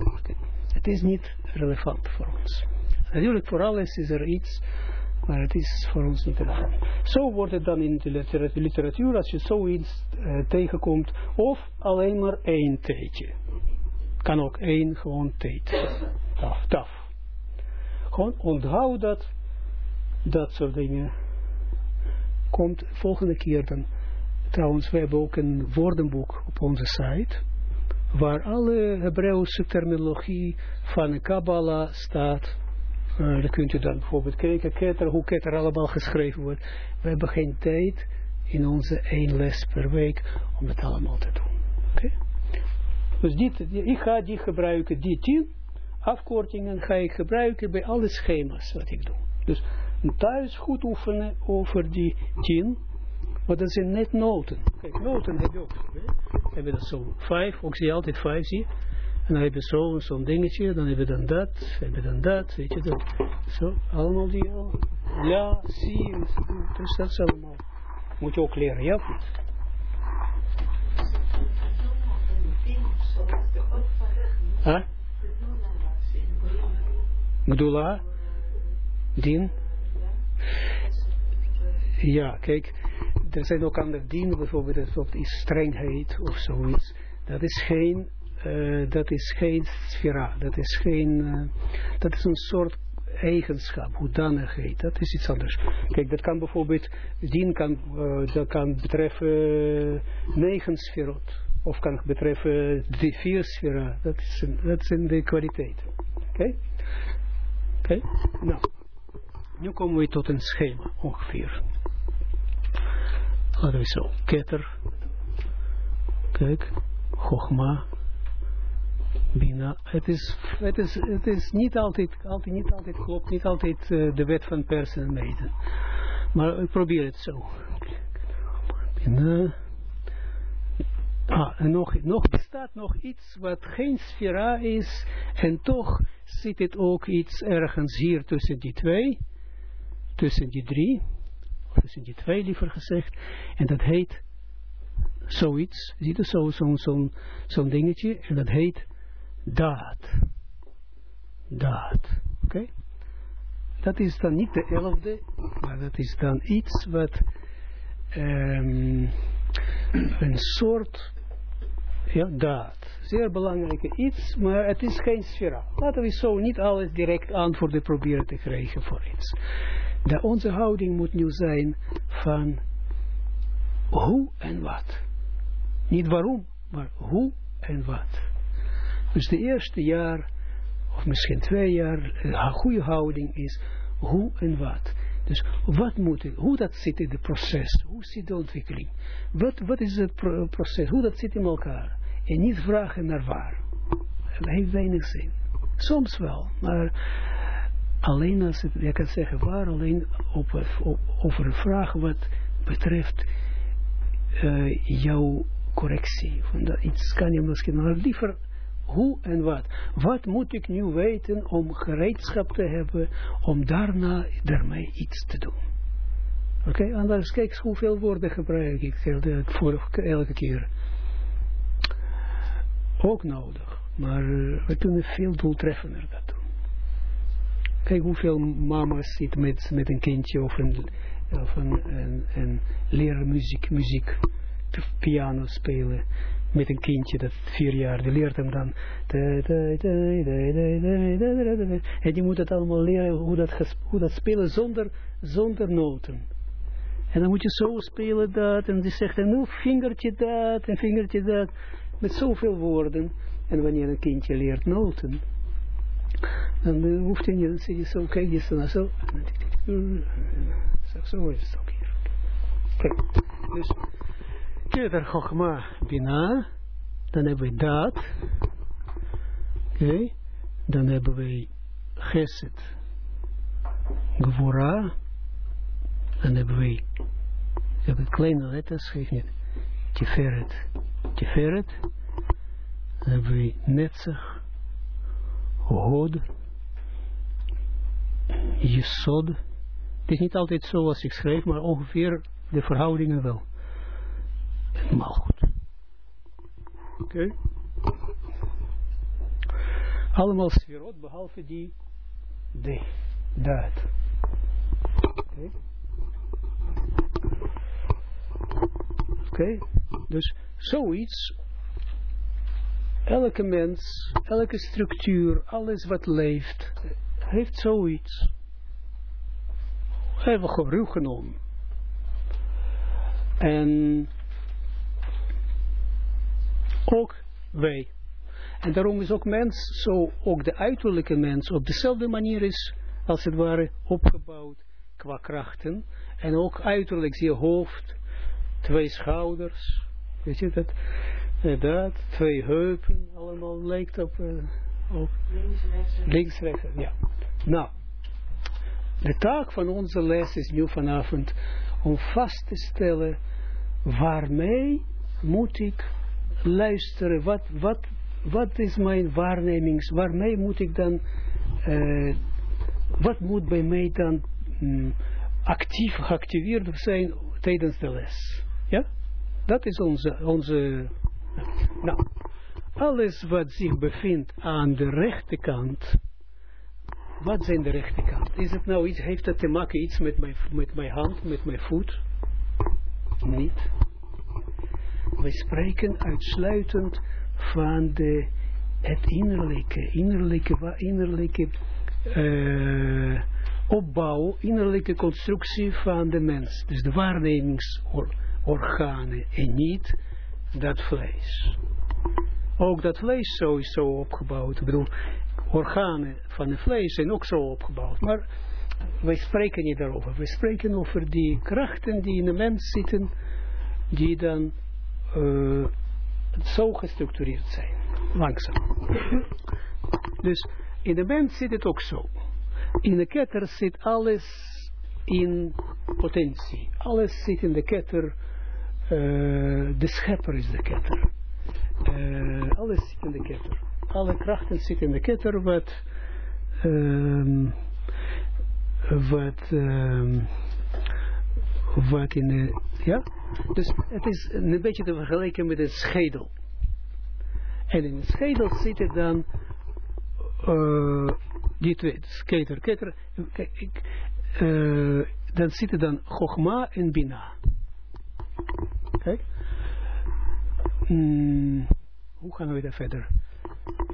Oké. Het is niet relevant voor ons. Natuurlijk, voor alles is er iets, maar het is voor ons niet. Zo wordt het dan in de litera- literatuur, als je zoiets eh, tegenkomt, of alleen maar één theetje. Kan ook één gewoon tijd. Taf, taf. Gewoon onthoud dat, dat soort dingen. Komt volgende keer dan. Trouwens, we hebben ook een woordenboek op onze site, waar alle Hebreeuwse terminologie van Kabbalah staat. Uh, dan kunt u dan bijvoorbeeld kijken, ketter, hoe ketter allemaal geschreven wordt. We hebben geen tijd in onze één les per week om het allemaal te doen. Dus dit, ik ga die gebruiken, die tien afkortingen ga ik gebruiken bij alle schema's wat ik doe. Dus thuis goed oefenen over die tien, want dat zijn net noten. Kijk, noten heb je ook. Hè? Heb je dat zo vijf, ook zie je altijd vijf, zie je. En dan heb je zo, zo'n dingetje, dan heb je dan dat, heb je dan dat, weet je dat. Zo, allemaal die, ja, zie, dus dat is allemaal. Moet je ook leren, ja niet? Huh? Gdula? Din? Ja, kijk, er zijn ook andere dingen, bijvoorbeeld dat is strengheid of zoiets. Dat is geen, uh, dat is geen sfera, dat is geen, uh, dat is een soort eigenschap, hoedanigheid, dat is iets anders. Kijk, dat kan bijvoorbeeld, dien kan, uh, dat kan betreffen negen sferot, of kan betreffen de vier sfera, dat, is een, dat de kwaliteiten. Oké? Oké? Nou, nu komen we tot een schema, ongeveer. Laten we zo, ketter, kijk, Chogma, Bina. Het is, het is, het is niet altijd, altijd, niet altijd klopt, niet altijd uh, de wet van persen en meten. Maar ik probeer het zo. Bina. Ah, en nog, nog bestaat nog iets wat geen sfera is, en toch zit het ook iets ergens hier tussen die twee, tussen die drie, tussen die twee liever gezegd, en dat heet zoiets, ziet je, zo'n zo, zo, zo dingetje, en dat heet daad. Daad, oké? Dat is dan niet de elfde, maar dat is dan iets wat um, een soort ja, daad. Zeer belangrijke iets, maar het is geen sfera. Laten we zo niet alles direct antwoorden proberen te krijgen voor iets. De, onze houding moet nu zijn van hoe en wat. Niet waarom, maar hoe en wat. Dus de eerste jaar, of misschien twee jaar, een goede houding is hoe en wat. Dus wat moet het, hoe dat zit in het proces, hoe zit de ontwikkeling, wat, wat is het pro proces, hoe dat zit in elkaar. En niet vragen naar waar. Dat heeft weinig zin. Soms wel, maar alleen als het, je kan zeggen waar, alleen op, over een vraag wat betreft uh, jouw correctie. Van dat iets kan je misschien, maar liever hoe en wat. Wat moet ik nu weten om gereedschap te hebben om daarna daarmee iets te doen. Oké, anders kijk hoeveel woorden gebruik ik voor elke keer. Ook nodig, maar uh, we kunnen veel doeltreffender dat doen. Kijk hoeveel mama's zit met, met een kindje of een, of een, een, een leren muziek, muziek piano spelen met een kindje dat vier jaar, die leert hem dan. En die moet het allemaal leren hoe dat, hoe dat spelen zonder, zonder noten. En dan moet je zo spelen dat, en die zegt, en nu vingertje dat, en vingertje dat, met zoveel woorden. En wanneer een kindje leert noten, dan eh, hoeft hij niet, dan zit je zo, kijk je zo zo. Zo, is het ook dus, Keter Chogma Bina, dan hebben we dat. Oké, dan hebben we Geset Gvora, dan hebben we, hebben kleine letters, geef niet, Tiferet, Tiferet, dan hebben we Netzach, Hod, Jesod. Het is niet altijd zoals ik schreef, maar ongeveer de verhoudingen wel. Maar goed. Oké. Allemaal sferot, behalve die D. Dat. Oké. Dus zoiets. Elke mens, elke structuur, alles wat leeft, heeft zoiets. We gewoon genomen. En ook wij. En daarom is ook mens, zo ook de uiterlijke mens, op dezelfde manier is, als het ware, opgebouwd qua krachten. En ook uiterlijk zie je hoofd, twee schouders, weet je dat, dat twee heupen, allemaal lijkt op, eh, op Links, rechts links, rechts, ja. Nou, de taak van onze les is nu vanavond om vast te stellen waarmee moet ik luisteren, wat, wat, wat is mijn waarnemings, waarmee moet ik dan, eh, wat moet bij mij dan mm, actief geactiveerd zijn tijdens de les. Ja? Dat is onze, onze, nou, alles wat zich bevindt aan de rechterkant, wat zijn de rechterkant? Is het nou iets, heeft dat te maken iets met mijn, met mijn hand, met mijn voet? Niet. Wij spreken uitsluitend van de, het innerlijke, innerlijke, innerlijke eh, opbouw, innerlijke constructie van de mens. Dus de waarnemingsorganen en niet dat vlees. Ook dat vlees zo is zo opgebouwd. Ik bedoel, organen van het vlees zijn ook zo opgebouwd. Maar wij spreken niet daarover. We spreken over die krachten die in de mens zitten, die dan eh, zo gestructureerd zijn. Langzaam. dus in de mens zit het ook zo. In de ketter zit alles in potentie. Alles zit in de ketter. eh, de schepper is de ketter. Eh, alles zit in de ketter. Alle krachten zitten in de ketter wat ehm, wat ehm, wat in de ja? Dus het is een beetje te vergelijken met een schedel. En in de schedel zitten dan eh, die twee keter keter eh, dan zitten dan Chogma en Bina. Kijk. Hmm, hoe gaan we daar verder?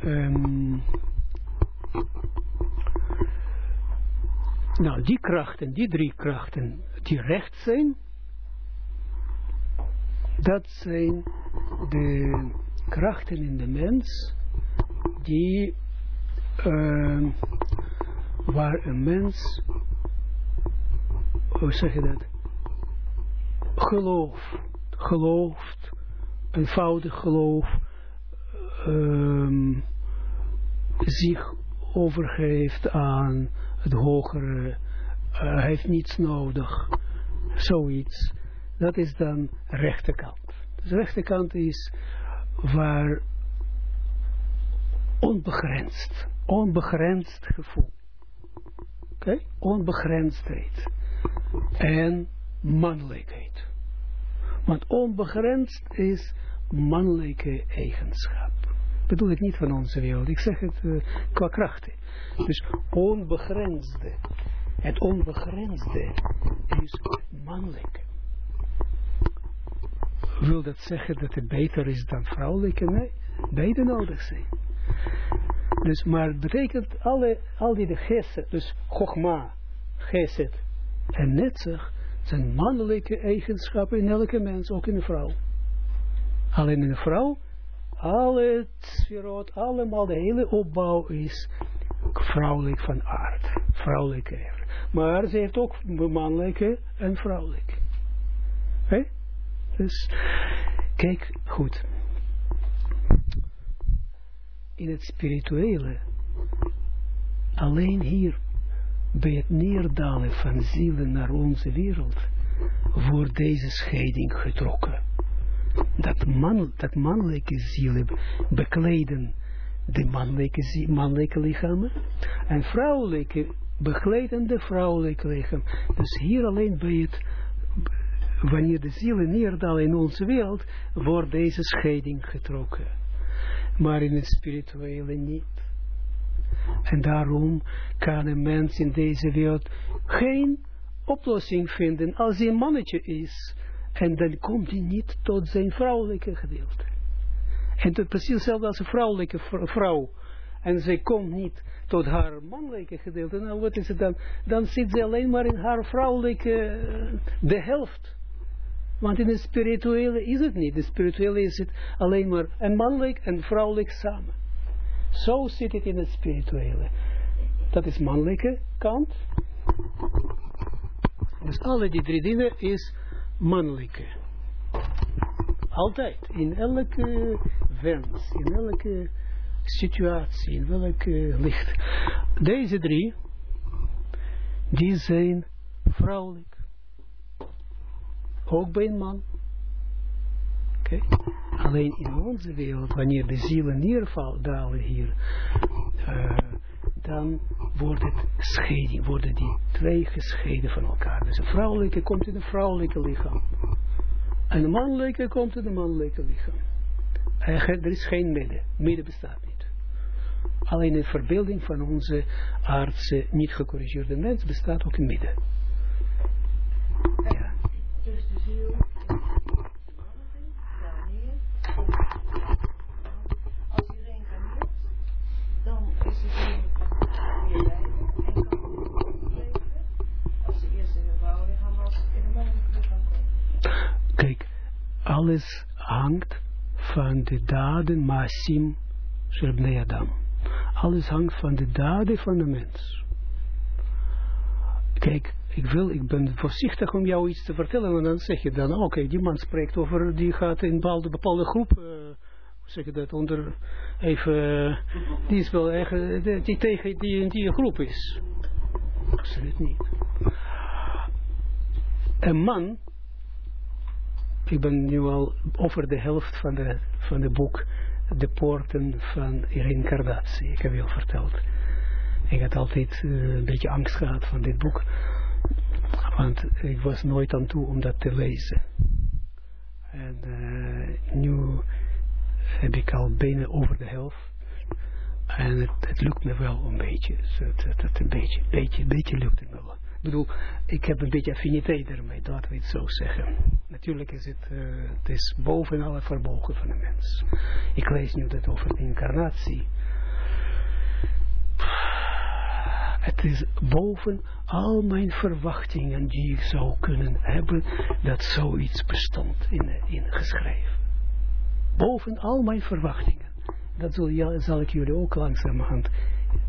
Ehm, nou, die krachten, die drie krachten die recht zijn, dat zijn de krachten in de mens die ehm, waar een mens, hoe zeg je dat, geloof, gelooft, eenvoudig geloof, ehm, zich overgeeft aan het hogere, uh, heeft niets nodig, zoiets. Dat is dan rechterkant. Dus de rechterkant is waar onbegrensd, onbegrensd gevoel. Oké, onbegrensdheid en mannelijkheid. Want onbegrensd is mannelijke eigenschap. Bedoel ik niet van onze wereld. Ik zeg het uh, qua krachten. Dus onbegrensde. Het onbegrensde is mannelijk. wil dat zeggen dat het beter is dan vrouwelijke? Nee, beide nodig zijn. Dus, maar het betekent alle, al die de geset, dus chogma, geset en netzig, zijn mannelijke eigenschappen in elke mens, ook in een vrouw. Alleen in een vrouw, alle sferot, allemaal, de hele opbouw is vrouwelijk van aard. Vrouwelijke. Maar ze heeft ook mannelijke en vrouwelijke. Oké? Dus, kijk goed. In het spirituele, alleen hier, bij het neerdalen van zielen naar onze wereld, wordt deze scheiding getrokken. Dat, man, dat mannelijke zielen bekleden de mannelijke, mannelijke lichamen en vrouwelijke bekleden de vrouwelijke lichaam. Dus hier alleen bij het wanneer de zielen neerdalen in onze wereld, wordt deze scheiding getrokken. Maar in het spirituele niet. En daarom kan een mens in deze wereld geen oplossing vinden als hij een mannetje is. En dan komt hij niet tot zijn vrouwelijke gedeelte. En dat precies hetzelfde als een vrouwelijke vrouw. En zij komt niet tot haar mannelijke gedeelte. Nou, wat is het dan? Dan zit ze alleen maar in haar vrouwelijke, eh, de helft. Want in het spirituele is het niet. De spirituele is het alleen maar een mannelijk en vrouwelijk samen. Zo zit het in het spirituele. Dat is mannelijke kant. Dus alle die drie dingen is mannelijke. Altijd. In elke wens, in elke situatie, in welke licht. Deze drie, die zijn vrouwelijk. Ook bij een man. Oké. Alleen in onze wereld, wanneer de zielen neerdalen hier, uh, dan wordt het scheiding, worden die twee gescheiden van elkaar. Dus een vrouwelijke komt in een vrouwelijke lichaam. En een mannelijke komt in een mannelijke lichaam. Er is geen midden. Midden bestaat niet. Alleen de verbeelding van onze aardse, niet gecorrigeerde mens bestaat ook in midden. Ja. Dus de ziel als hij reïncarneert, dan is de ziel weer bij en kan leven als de eerste in een vrouwenlichaam was in een mannelijk lichaam komt. Kijk, alles hangt van de daden, masim, Sherbnei Adam. Alles hangt van de daden van de mens. Kijk, ik wil, ik ben voorzichtig om jou iets te vertellen, en dan zeg je dan, oké, die man spreekt over, die gaat in bepaalde, bepaalde groep, uh, hoe zeg je dat, onder, even, uh, die is wel echt, die, die tegen die in die groep is. Absoluut niet. Een man, ik ben nu al over de helft van de, van de boek, de poorten van reïncarnatie, ik heb je al verteld. Ik had altijd uh, een beetje angst gehad van dit boek, want ik was nooit aan toe om dat te lezen. En uh, nu heb ik al bijna over de helft. En het, het lukt me wel een beetje. Het, het, het, een beetje, beetje, beetje lukt het me wel. Bedoel, ik heb een beetje affiniteit ermee, laten we het zo zeggen. Natuurlijk is het, uh, het is boven alle vermogen van de mens. Ik lees nu dat over de incarnatie. Het is boven al mijn verwachtingen die ik zou kunnen hebben, dat zoiets bestond in, in geschreven. Boven al mijn verwachtingen. Dat zal, zal ik jullie ook langzamerhand een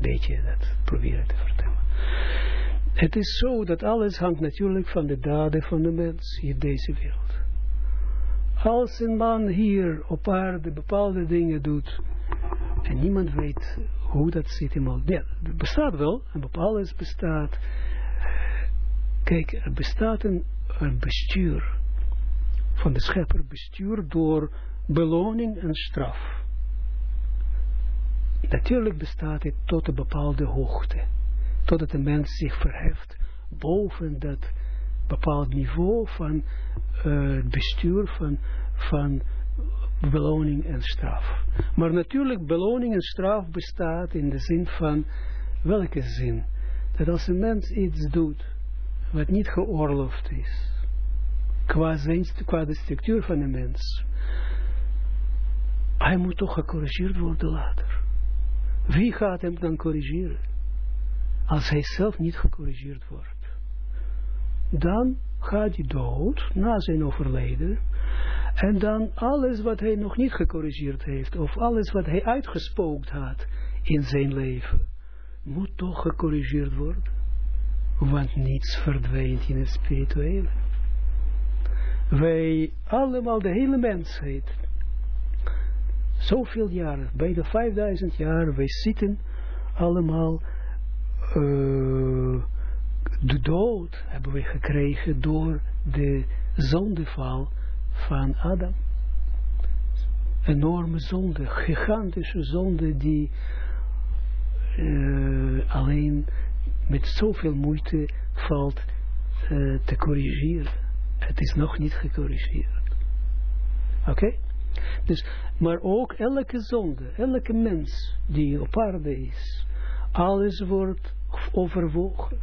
beetje dat proberen te vertellen. Het is zo dat alles hangt natuurlijk van de daden van de mens in deze wereld. Als een man hier op aarde bepaalde dingen doet, en niemand weet hoe dat zit in Ja, het bestaat wel, en alles bestaat. Kijk, er bestaat een, een bestuur van de schepper, bestuur door beloning en straf. Natuurlijk bestaat het tot een bepaalde hoogte, totdat de mens zich verheft boven dat bepaald niveau van uh, bestuur van, van beloning en straf. Maar natuurlijk, beloning en straf bestaat in de zin van, welke zin? Dat als een mens iets doet, wat niet geoorloofd is, qua, zijn, de structuur van de mens, hij moet toch gecorrigeerd worden later. Wie gaat hem dan corrigeren? Als hij zelf niet gecorrigeerd wordt. Dan gaat hij dood, na zijn overlijden, en dan alles wat hij nog niet gecorrigeerd heeft, of alles wat hij uitgespookt had in zijn leven, moet toch gecorrigeerd worden. Want niets verdwijnt in het spirituele. Wij allemaal, de hele mensheid, zoveel jaren, bij de 5000 jaar, wij zitten allemaal, uh, de dood hebben we gekregen door de zondeval van Adam. Enorme zonde, gigantische zonde die uh, alleen met zoveel moeite valt uh, te corrigeren. Het is nog niet gecorrigeerd. Oké? Dus, maar ook elke zonde, elke mens die op aarde is, alles wordt overwogen.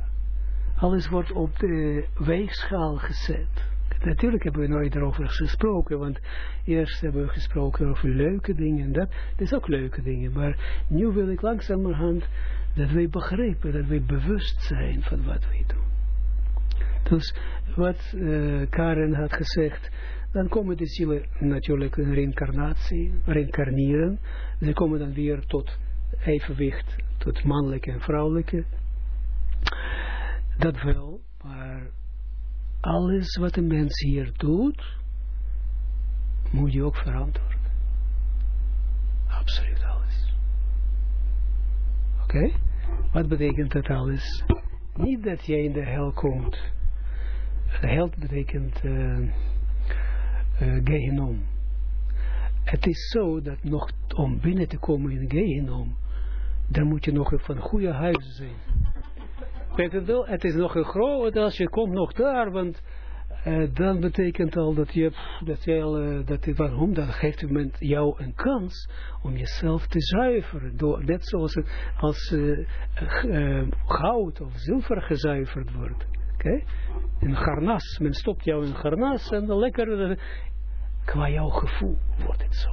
Alles wordt op de weegschaal gezet. Natuurlijk hebben we nooit erover gesproken, want eerst hebben we gesproken over leuke dingen en dat, dat is ook leuke dingen, maar nu wil ik langzamerhand dat wij begrijpen, dat wij bewust zijn van wat wij doen. Dus wat uh, Karen had gezegd, dan komen de zielen natuurlijk in reïncarnatie, reïncarneren, ze komen dan weer tot evenwicht, tot mannelijke en vrouwelijke, dat wel, maar alles wat een mens hier doet, moet je ook verantwoorden. Absoluut alles. Oké? Wat betekent dat alles? Niet dat jij in de hel komt. De hel betekent uh. Het is zo dat nog om binnen te komen in Gehenom, dan moet je nog van goede huizen zijn. Het is nog een groot, als je komt nog daar, want uh, dan betekent al dat je, dat jij al, uh, dat, waarom, dan geeft het moment jou een kans om jezelf te zuiveren, door, net zoals als uh, goud of zilver gezuiverd wordt. Oké? Een garnas, men stopt jou in een garnas en dan lekker, qua jouw gevoel wordt het zo.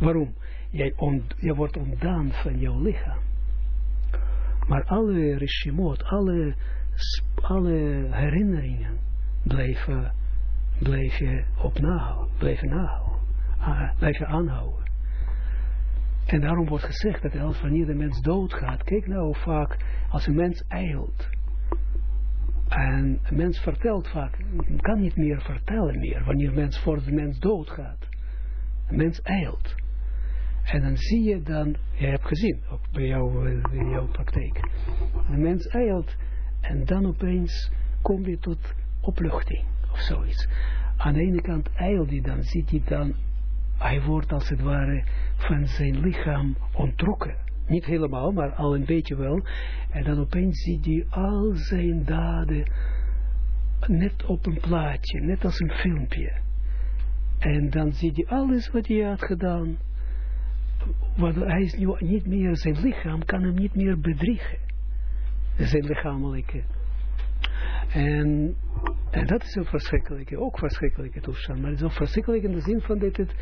Waarom? Jij, on, je wordt ontdaan van jouw lichaam. Maar alle regimot, alle, alle herinneringen blijven, blijven op nahouden, blijven nahouden, blijven aanhouden. En daarom wordt gezegd dat als wanneer de mens doodgaat, kijk nou vaak, als een mens eilt, en een mens vertelt vaak, kan niet meer vertellen meer, wanneer mens voor de mens doodgaat. Een mens eilt. En dan zie je dan, je hebt gezien, ook bij jou, eh, jouw praktijk. Een mens eilt en dan opeens kom je tot opluchting of zoiets. Aan de ene kant eilt hij dan, ziet hij dan, hij wordt als het ware van zijn lichaam ontrokken. Niet helemaal, maar al een beetje wel. En dan opeens ziet hij al zijn daden net op een plaatje, net als een filmpje. En dan ziet hij alles wat hij had gedaan want hij is niet meer, zijn lichaam kan hem niet meer bedriegen. Zijn lichamelijke. En, en dat is een verschrikkelijke, ook verschrikkelijke toestand. Maar het is ook verschrikkelijk in de zin van dat het,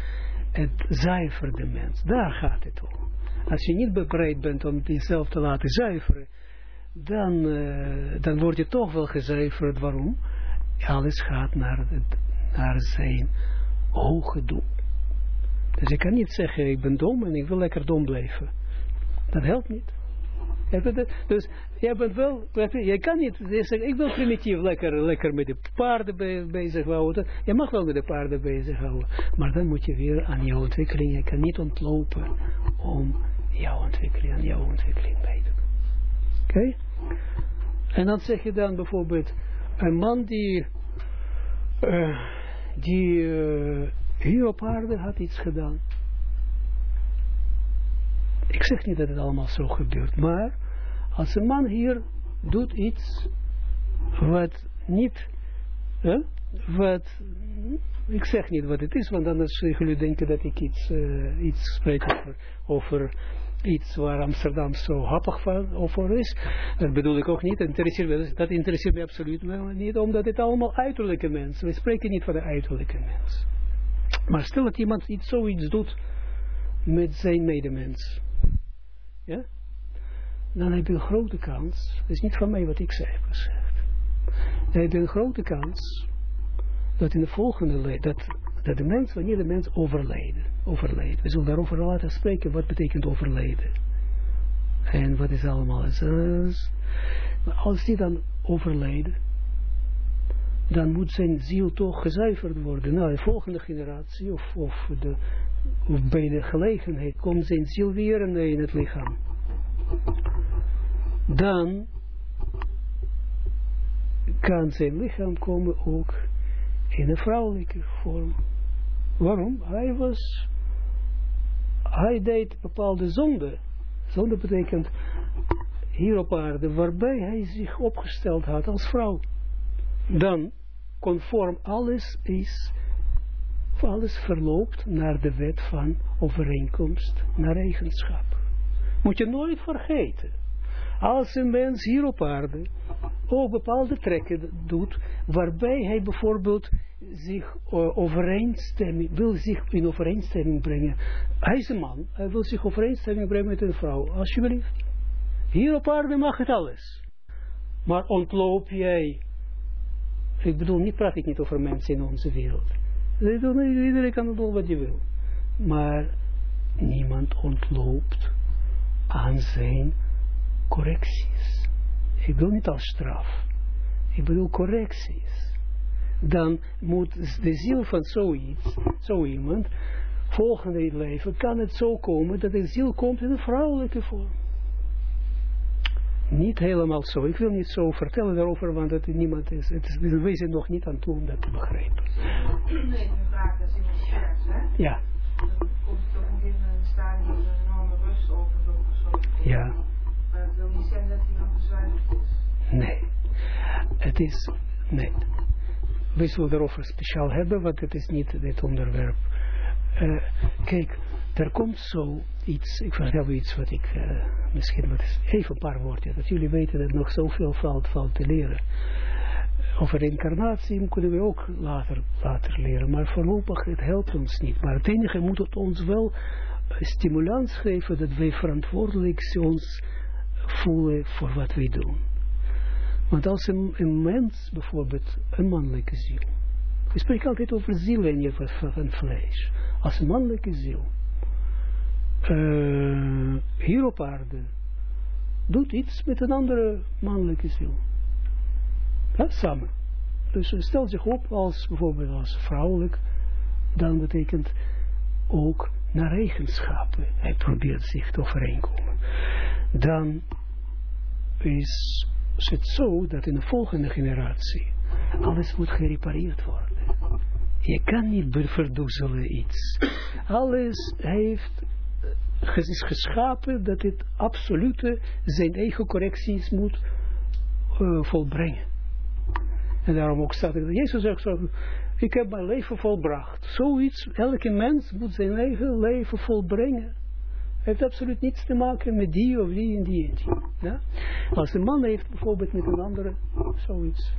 het zuivert de mens. Daar gaat het om. Als je niet bereid bent om jezelf te laten zuiveren, dan, uh, dan word je toch wel gezuiverd. Waarom? Alles gaat naar, het, naar zijn hoge doel. Dus ik kan niet zeggen, ik ben dom en ik wil lekker dom blijven. Dat helpt niet. Dus jij bent wel, jij kan niet zeggen, ik wil primitief lekker, lekker met de paarden be bezighouden. Je mag wel met de paarden bezighouden. Maar dan moet je weer aan jouw ontwikkeling, je kan niet ontlopen om jouw ontwikkeling, aan jouw ontwikkeling bij te doen. Oké? En dan zeg je dan bijvoorbeeld, een man die, uh, die uh, hier op aarde had iets gedaan. Ik zeg niet dat het allemaal zo gebeurt, maar als een man hier doet iets wat niet, hè, wat, ik zeg niet wat het is, want anders zullen jullie denken dat ik iets, uh, iets spreek over, over iets waar Amsterdam zo happig van over is. Dat bedoel ik ook niet. Dat interesseert me, dat interesseert me absoluut niet, omdat het allemaal uiterlijke mensen. We spreken niet van de uiterlijke mens. Maar stel dat iemand iets, zoiets doet met zijn medemens. Ja? Dan heb je een grote kans. Het is niet van mij wat ik zei heb gezegd. Dan heb je een grote kans dat in de volgende dat, dat de mens, wanneer de mens overlijden, overlijden. We zullen daarover laten spreken, wat betekent overlijden. En wat is allemaal. Als die dan overlijden, dan moet zijn ziel toch gezuiverd worden. Nou, de volgende generatie, of, of, de, bij de gelegenheid, komt zijn ziel weer in het lichaam. Dan kan zijn lichaam komen ook in een vrouwelijke vorm. Waarom? Hij was, hij deed bepaalde zonde. Zonde betekent hier op aarde, waarbij hij zich opgesteld had als vrouw. Dan, conform alles is, alles verloopt naar de wet van overeenkomst, naar eigenschap. Moet je nooit vergeten. Als een mens hier op aarde ook bepaalde trekken doet, waarbij hij bijvoorbeeld zich uh, overeenstemming, wil zich in overeenstemming brengen. Hij is een man, hij wil zich overeenstemming brengen met een vrouw. Alsjeblieft. Hier op aarde mag het alles. Maar ontloop jij, ik bedoel, niet praat ik niet over mensen in onze wereld. Iedereen kan doen wat je wil. Maar niemand ontloopt aan zijn correcties. Ik bedoel niet als straf. Ik bedoel correcties. Dan moet de ziel van zoiets, zo iemand, volgende leven, kan het zo komen dat de ziel komt in een vrouwelijke vorm. Niet helemaal zo. Ik wil niet zo vertellen daarover, want het niemand is. Het is we zijn nog niet aan toe om dat te begrijpen. Nee, vraag is iemand sterft, hè? Ja. Dan komt toch moment een stadium een enorme rust over zo'n. Ja. Maar dat wil niet zeggen dat hij verzwijgd is. Nee. Het is, nee. We zullen erover speciaal hebben, want het is niet dit onderwerp. Uh, kijk, er komt zo iets, ik vertel iets wat ik, uh, misschien wat even een paar woorden, dat jullie weten dat nog zoveel valt, valt te leren. Over reïncarnatie kunnen we ook later, later leren, maar voorlopig het helpt ons niet. Maar het enige moet het ons wel stimulans geven dat wij verantwoordelijk ons voelen voor wat wij doen. Want als een, een mens, bijvoorbeeld een mannelijke ziel, we spreken altijd over ziel en je van vlees, als mannelijke ziel, uh, hier op aarde, doet iets met een andere mannelijke ziel. Ja, samen. Dus stel zich op als bijvoorbeeld als vrouwelijk, dan betekent ook naar eigenschappen. Hij probeert zich te overeenkomen. Dan is het zo dat in de volgende generatie alles moet gerepareerd worden. Je kan niet verdoezelen iets. Alles heeft is geschapen dat het absolute zijn eigen correcties moet uh, volbrengen. En daarom ook staat er, Jezus zegt zo, ik heb mijn leven volbracht. Zoiets, elke mens moet zijn eigen leven volbrengen. heeft absoluut niets te maken met die of die en die en die. Ja? Als een man heeft bijvoorbeeld met een andere, zoiets.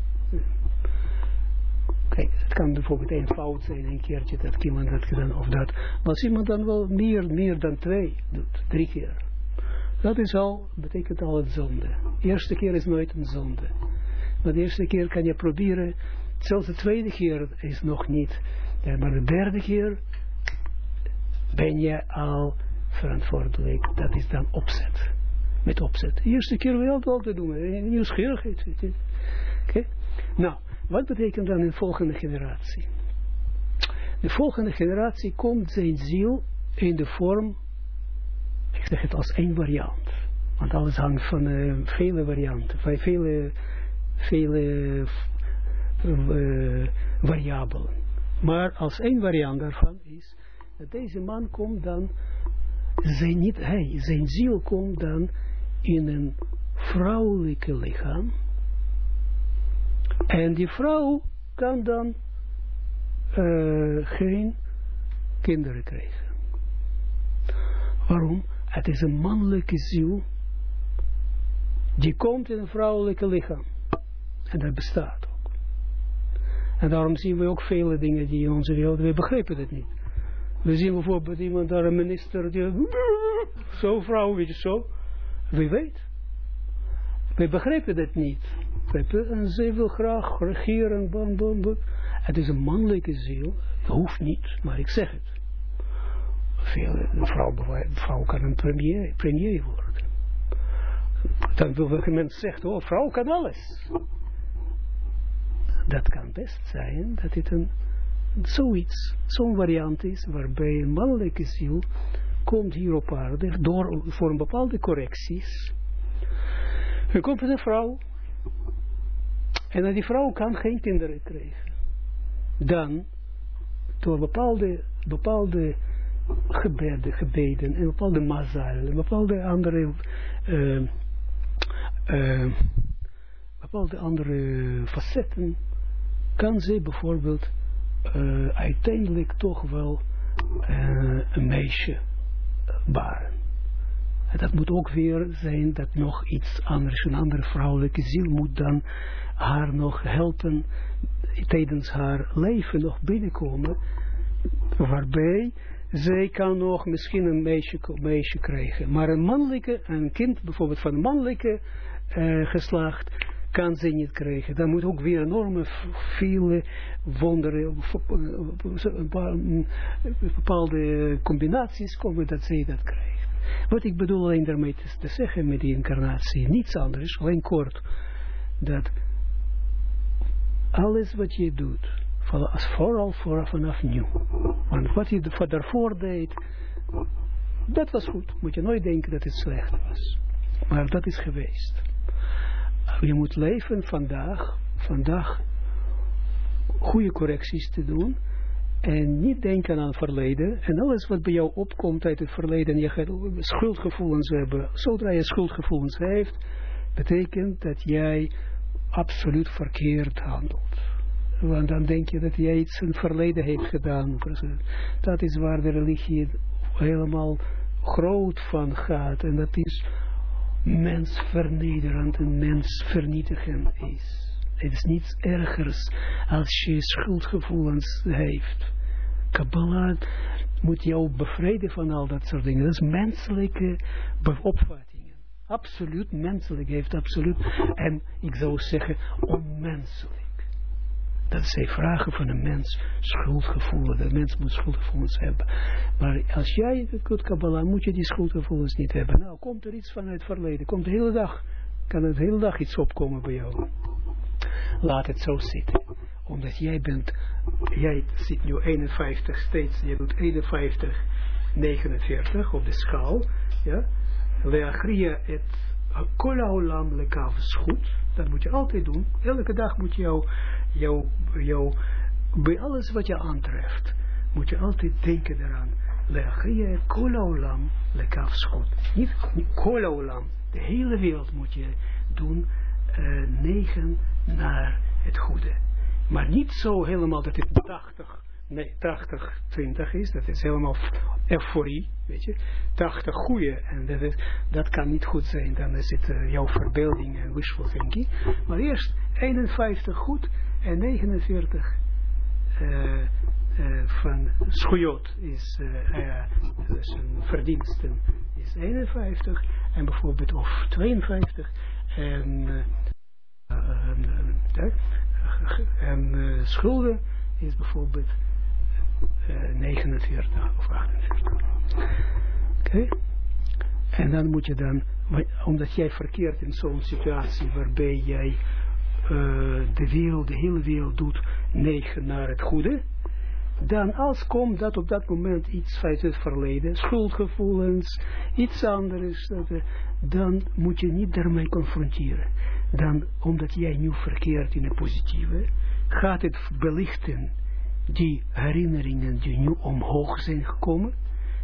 Kijk, het kan bijvoorbeeld één fout zijn, een keertje dat iemand dat gedaan of dat. Maar als iemand dan wel meer, meer dan twee doet, drie keer. Dat is al, betekent al een zonde. De eerste keer is nooit een zonde. Maar de eerste keer kan je proberen, zelfs de tweede keer is nog niet. Maar de derde keer ben je al verantwoordelijk. Dat is dan opzet. Met opzet. De eerste keer wil je het altijd doen. Nieuwsgierigheid. Oké? Nou. Wat betekent dan de volgende generatie? De volgende generatie komt zijn ziel in de vorm, ik zeg het als één variant. Want alles hangt van uh, vele varianten, van vele, vele uh, variabelen. Maar als één variant daarvan is, dat deze man komt dan, zijn niet hij, zijn ziel komt dan in een vrouwelijke lichaam en die vrouw kan dan uh, geen kinderen krijgen. Waarom? Het is een mannelijke ziel die komt in een vrouwelijke lichaam. En dat bestaat ook. En daarom zien we ook vele dingen die in onze wereld, we begrijpen het niet. We zien bijvoorbeeld iemand daar, een minister, die zo vrouw, weet je zo. Wie weet. We begrijpen dat niet. En ze wil graag regeren, bam, bam. Het is een mannelijke ziel. Het hoeft niet, maar ik zeg het. Veel, een vrouw, een vrouw kan een premier, premier worden. Dan wil een mens zegt, oh, vrouw kan alles. Dat kan best zijn dat het een zoiets, zo'n variant is, waarbij een mannelijke ziel komt hier op aarde door, voor een bepaalde correcties. Er komt een vrouw en die vrouw kan geen kinderen krijgen. Dan, door bepaalde, bepaalde gebeden, gebeden en bepaalde mazal, bepaalde andere uh, uh, bepaalde andere facetten, kan ze bijvoorbeeld uh, uiteindelijk toch wel een meisje baren. En dat moet ook weer zijn dat nog iets anders, een andere vrouwelijke ziel moet dan haar nog helpen tijdens haar leven nog binnenkomen, waarbij zij kan nog misschien een meisje, meisje krijgen. Maar een mannelijke, een kind bijvoorbeeld van een mannelijke uh, geslacht, kan ze niet krijgen. Dan moet ook weer enorme vele wonderen, bepaalde combinaties komen dat zij dat krijgt. Wat ik bedoel alleen daarmee te zeggen met die incarnatie, niets anders, alleen kort, dat alles wat je doet, vooral voor, vanaf nieuw. Want wat je daarvoor deed, dat was goed. Moet je nooit denken dat het slecht was. Maar dat is geweest. Je moet leven vandaag, vandaag goede correcties te doen. En niet denken aan het verleden. En alles wat bij jou opkomt uit het verleden. Je gaat schuldgevoelens hebben. Zodra je schuldgevoelens heeft. Betekent dat jij absoluut verkeerd handelt. Want dan denk je dat jij iets in het verleden heeft gedaan. Dat is waar de religie helemaal groot van gaat. En dat is mensvernederend en mensvernietigend is. Het is niets ergers als je schuldgevoelens heeft. Kabbalah moet jou bevrijden van al dat soort dingen. Dat is menselijke opvattingen. Absoluut menselijk heeft absoluut. En ik zou zeggen onmenselijk. Dat zij vragen van een mens schuldgevoelens. De mens moet schuldgevoelens hebben. Maar als jij het kunt Kabbalah, moet je die schuldgevoelens niet hebben. Nou, komt er iets van het verleden. Komt de hele dag. Kan het de hele dag iets opkomen bij jou. Laat het zo zitten. Omdat jij bent, jij zit nu 51 steeds, je doet 51, 49 op de schaal. Ja. Leagria het kola olam lekav goed. Dat moet je altijd doen. Elke dag moet je jou jou, jou, bij alles wat je aantreft, moet je altijd denken eraan. Leachia kolaolam lekaf schot. Niet kolaolam. De hele wereld moet je doen uh, negen naar het goede. Maar niet zo helemaal dat het 80, nee, 80, 20 is. Dat is helemaal euforie, weet je. 80 goede. En dat, is, dat kan niet goed zijn. Dan is het uh, jouw verbeelding en wishful thinking. Maar eerst 51 goed en 49 uh, uh, van Schojot is dus een verdiensten is 51 en bijvoorbeeld of 52 en, en schulden is bijvoorbeeld 49 of 48. Oké? En dan moet je dan, omdat jij verkeert in zo'n situatie waarbij jij uh, de wereld, de hele wereld doet negen naar het goede, dan als komt dat op dat moment iets uit het verleden, schuldgevoelens, iets anders, uh, dan moet je niet daarmee confronteren. Dan, omdat jij nu verkeert in het positieve, gaat het belichten die herinneringen die nu omhoog zijn gekomen,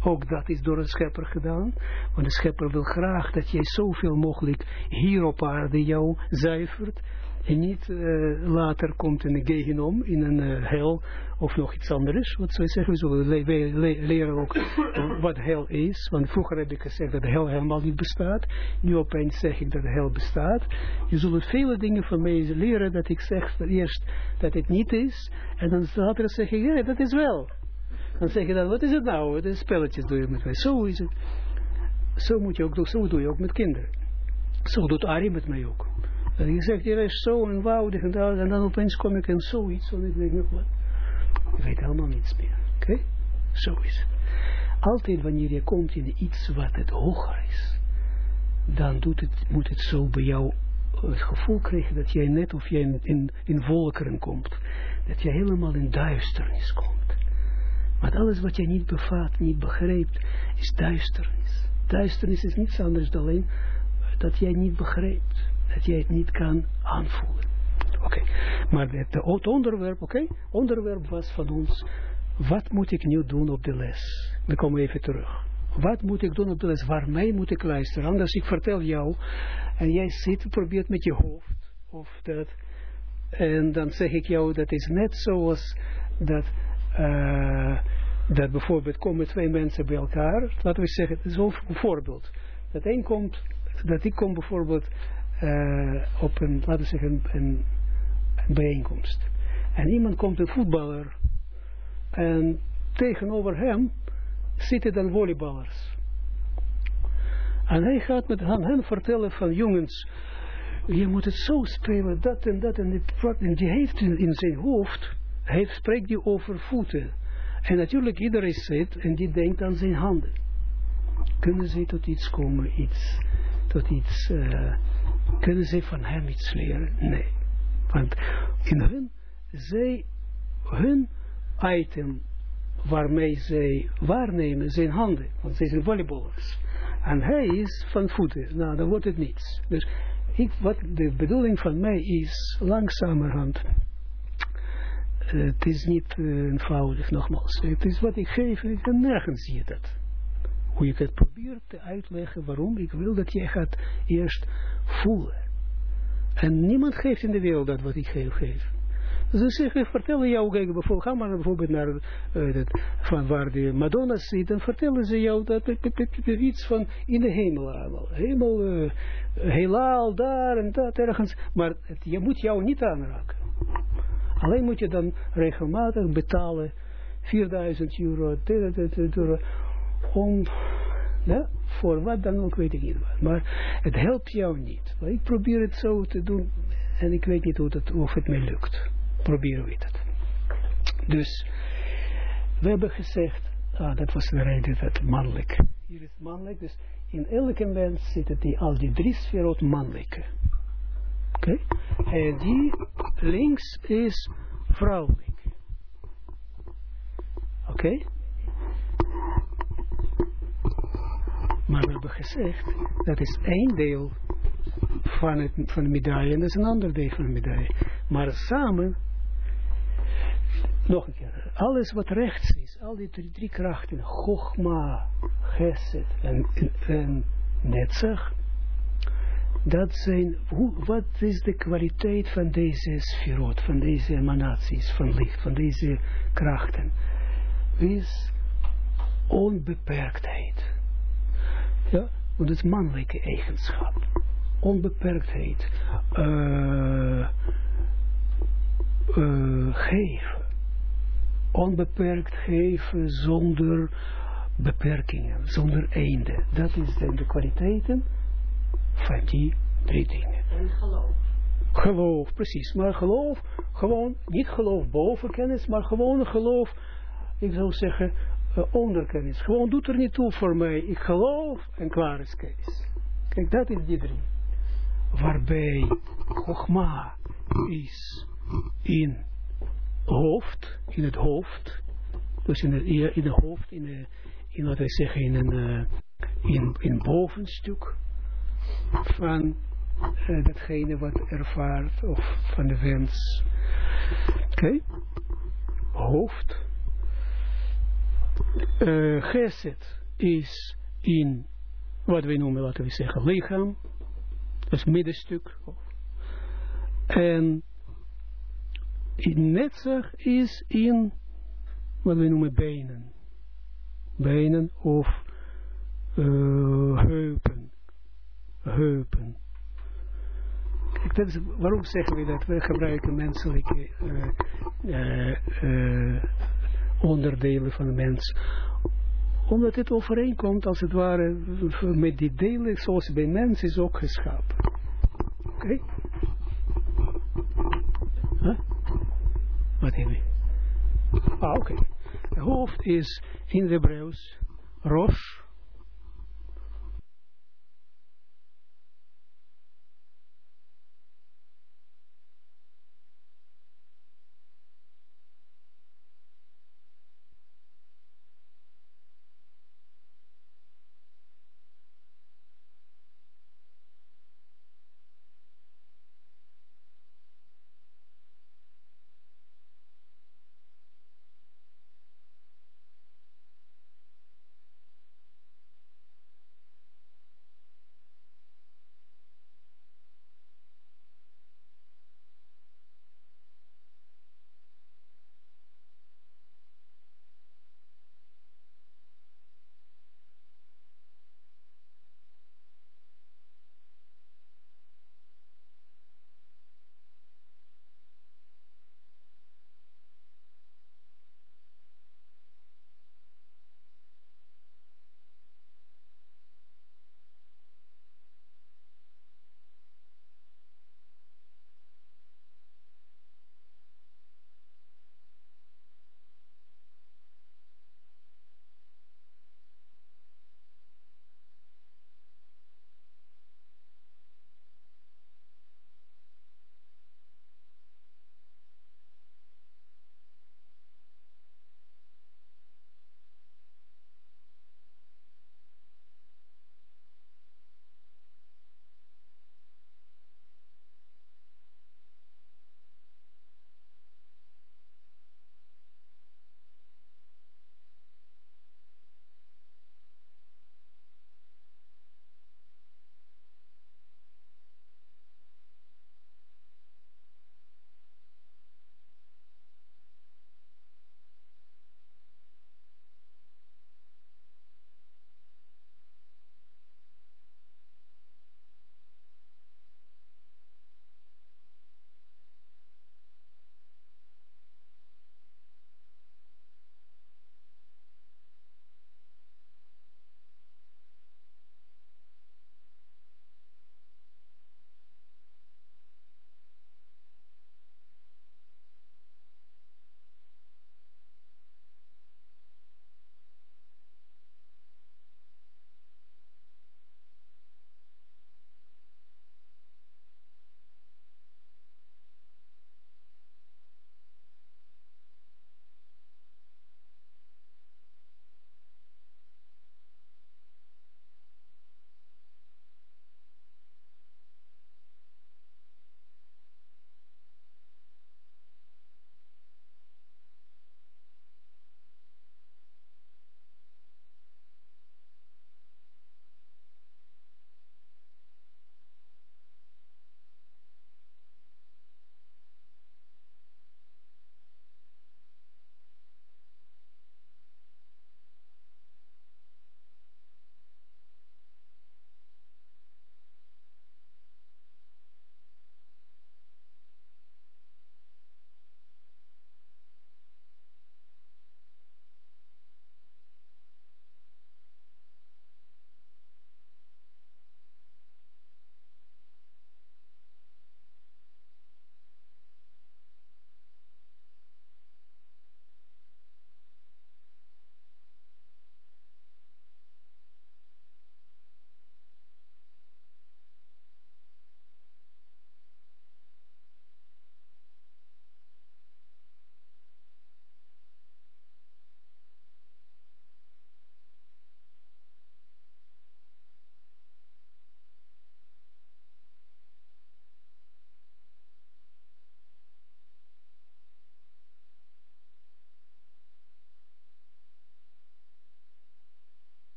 ook dat is door de schepper gedaan. Want de schepper wil graag dat jij zoveel mogelijk hier op aarde jou zuivert En niet uh, later komt een gehenom, in een uh, hel, of nog iets anders. Wat zou je zeggen? We zullen le le le leren ook wat hel is. Want vroeger heb ik gezegd dat de hel helemaal niet bestaat. Nu opeens zeg ik dat de hel bestaat. Je zult vele dingen van mij leren dat ik zeg eerst dat het niet is. En dan later zeg ik, ja, dat is wel. Dan zeg je dan, wat is het nou? De spelletjes doe je met mij. Zo is het. Zo moet je ook doen, zo doe je ook met kinderen. Zo doet Arie met mij ook. En je zegt, je is zo eenvoudig en, dan opeens kom ik in zoiets. En ik denk, nog wat. Je weet helemaal niets meer. Oké? Zo is het. Altijd wanneer je komt in iets wat het hoger is, dan doet het, moet het zo bij jou het gevoel krijgen dat jij net of jij in, in, volkeren komt. Dat je helemaal in duisternis komt. Maar alles wat je niet bevat, niet begrijpt, is duisternis. Duisternis is niets anders dan alleen dat jij niet begrijpt. Dat jij het niet kan aanvoelen. Oké, maar het, het onderwerp, oké, onderwerp was van ons, wat moet ik nu doen op de les? We komen even terug. Wat moet ik doen op de les? Waarmee moet ik luisteren? Anders ik vertel jou en jij zit, probeert met je hoofd of dat. En dan zeg ik jou, dat is net zoals dat, uh, dat bijvoorbeeld komen twee mensen bij elkaar. Laten we zeggen, een voorbeeld. Dat één komt, dat ik kom bijvoorbeeld uh, op een, laten we zeggen, een, een bijeenkomst. En iemand komt, een voetballer, en tegenover hem zitten dan volleyballers. En hij gaat met hen vertellen van jongens, je moet het zo spelen, dat en dat en die heeft in, in zijn hoofd, hij spreekt die over voeten. En natuurlijk iedereen zit en die denkt aan zijn handen. Kunnen ze tot iets komen, iets, tot iets, uh, kunnen ze van hem iets leren? Nee. Want in hun, zij, hun item waarmee zij waarnemen zijn handen. Want zij zijn volleyballers. En hij is van voeten. Nou, dan wordt het niets. Dus ik, wat de bedoeling van mij is, langzamerhand. Uh, het is niet uh, eenvoudig, nogmaals. Het is wat ik geef en nergens zie je dat. Hoe ik het probeer te uitleggen waarom ik wil dat jij gaat eerst voelen. En niemand geeft in de wereld dat wat ik geef. Ze zeggen, vertellen jou, kijk, bijvoorbeeld, ga maar bijvoorbeeld naar uh, van waar de Madonna zit, en vertellen ze jou dat iets van in de hemel allemaal. Hemel, uh, heelal, daar en dat, ergens. Maar je moet jou niet aanraken. Alleen moet je dan regelmatig betalen 4000 euro, euro om, voor wat dan ook, weet ik niet wat. Maar het helpt jou niet. Maar ik probeer het zo te doen en ik weet niet hoe het, of het mij lukt proberen we dat. Dus, we hebben gezegd, ah, dat was de reden dat mannelijk. Hier is mannelijk, dus in elke mens zitten die, al die drie sferot mannelijke. Oké? En die links is vrouwelijk. Oké? Maar we hebben gezegd, dat is één deel van, het, van de medaille en dat is een ander deel van de medaille. Maar samen nog een keer. Alles wat rechts is, al die drie, krachten, Chogma, Geset en, en, en Netzach, dat zijn, hoe, wat is de kwaliteit van deze sferot, van deze emanaties van licht, van deze krachten? Is onbeperktheid. Ja, want het is mannelijke eigenschap. Onbeperktheid. Uh, uh, geven onbeperkt geven zonder beperkingen, zonder einde. Dat is dan de kwaliteiten van die drie dingen. En geloof. Geloof, precies. Maar geloof, gewoon, niet geloof boven kennis, maar gewoon geloof, ik zou zeggen, uh, onder kennis. Gewoon doet er niet toe voor mij. Ik geloof en klaar is kennis. Kijk, dat is die drie. Waarbij Chogma is in hoofd, in het hoofd, dus in het, in het hoofd, in, de, in wat wij zeggen, in een uh, in, in bovenstuk van uh, datgene wat ervaart, of van de wens. Oké? Hoofd. Uh, geset is in wat wij noemen, laten we zeggen, lichaam. Is middenstuk. En netzach is in wat we noemen benen. Benen of uh, heupen. Heupen. Waarom zeggen we dat? We gebruiken menselijke uh, onderdelen van de mens. Omdat het overeenkomt, als het ware, met die delen zoals bij mens is ook geschapen. Oké? Wat heb je? Ah, oké. Okay. Hoofd is in de Hebreeuws Rosh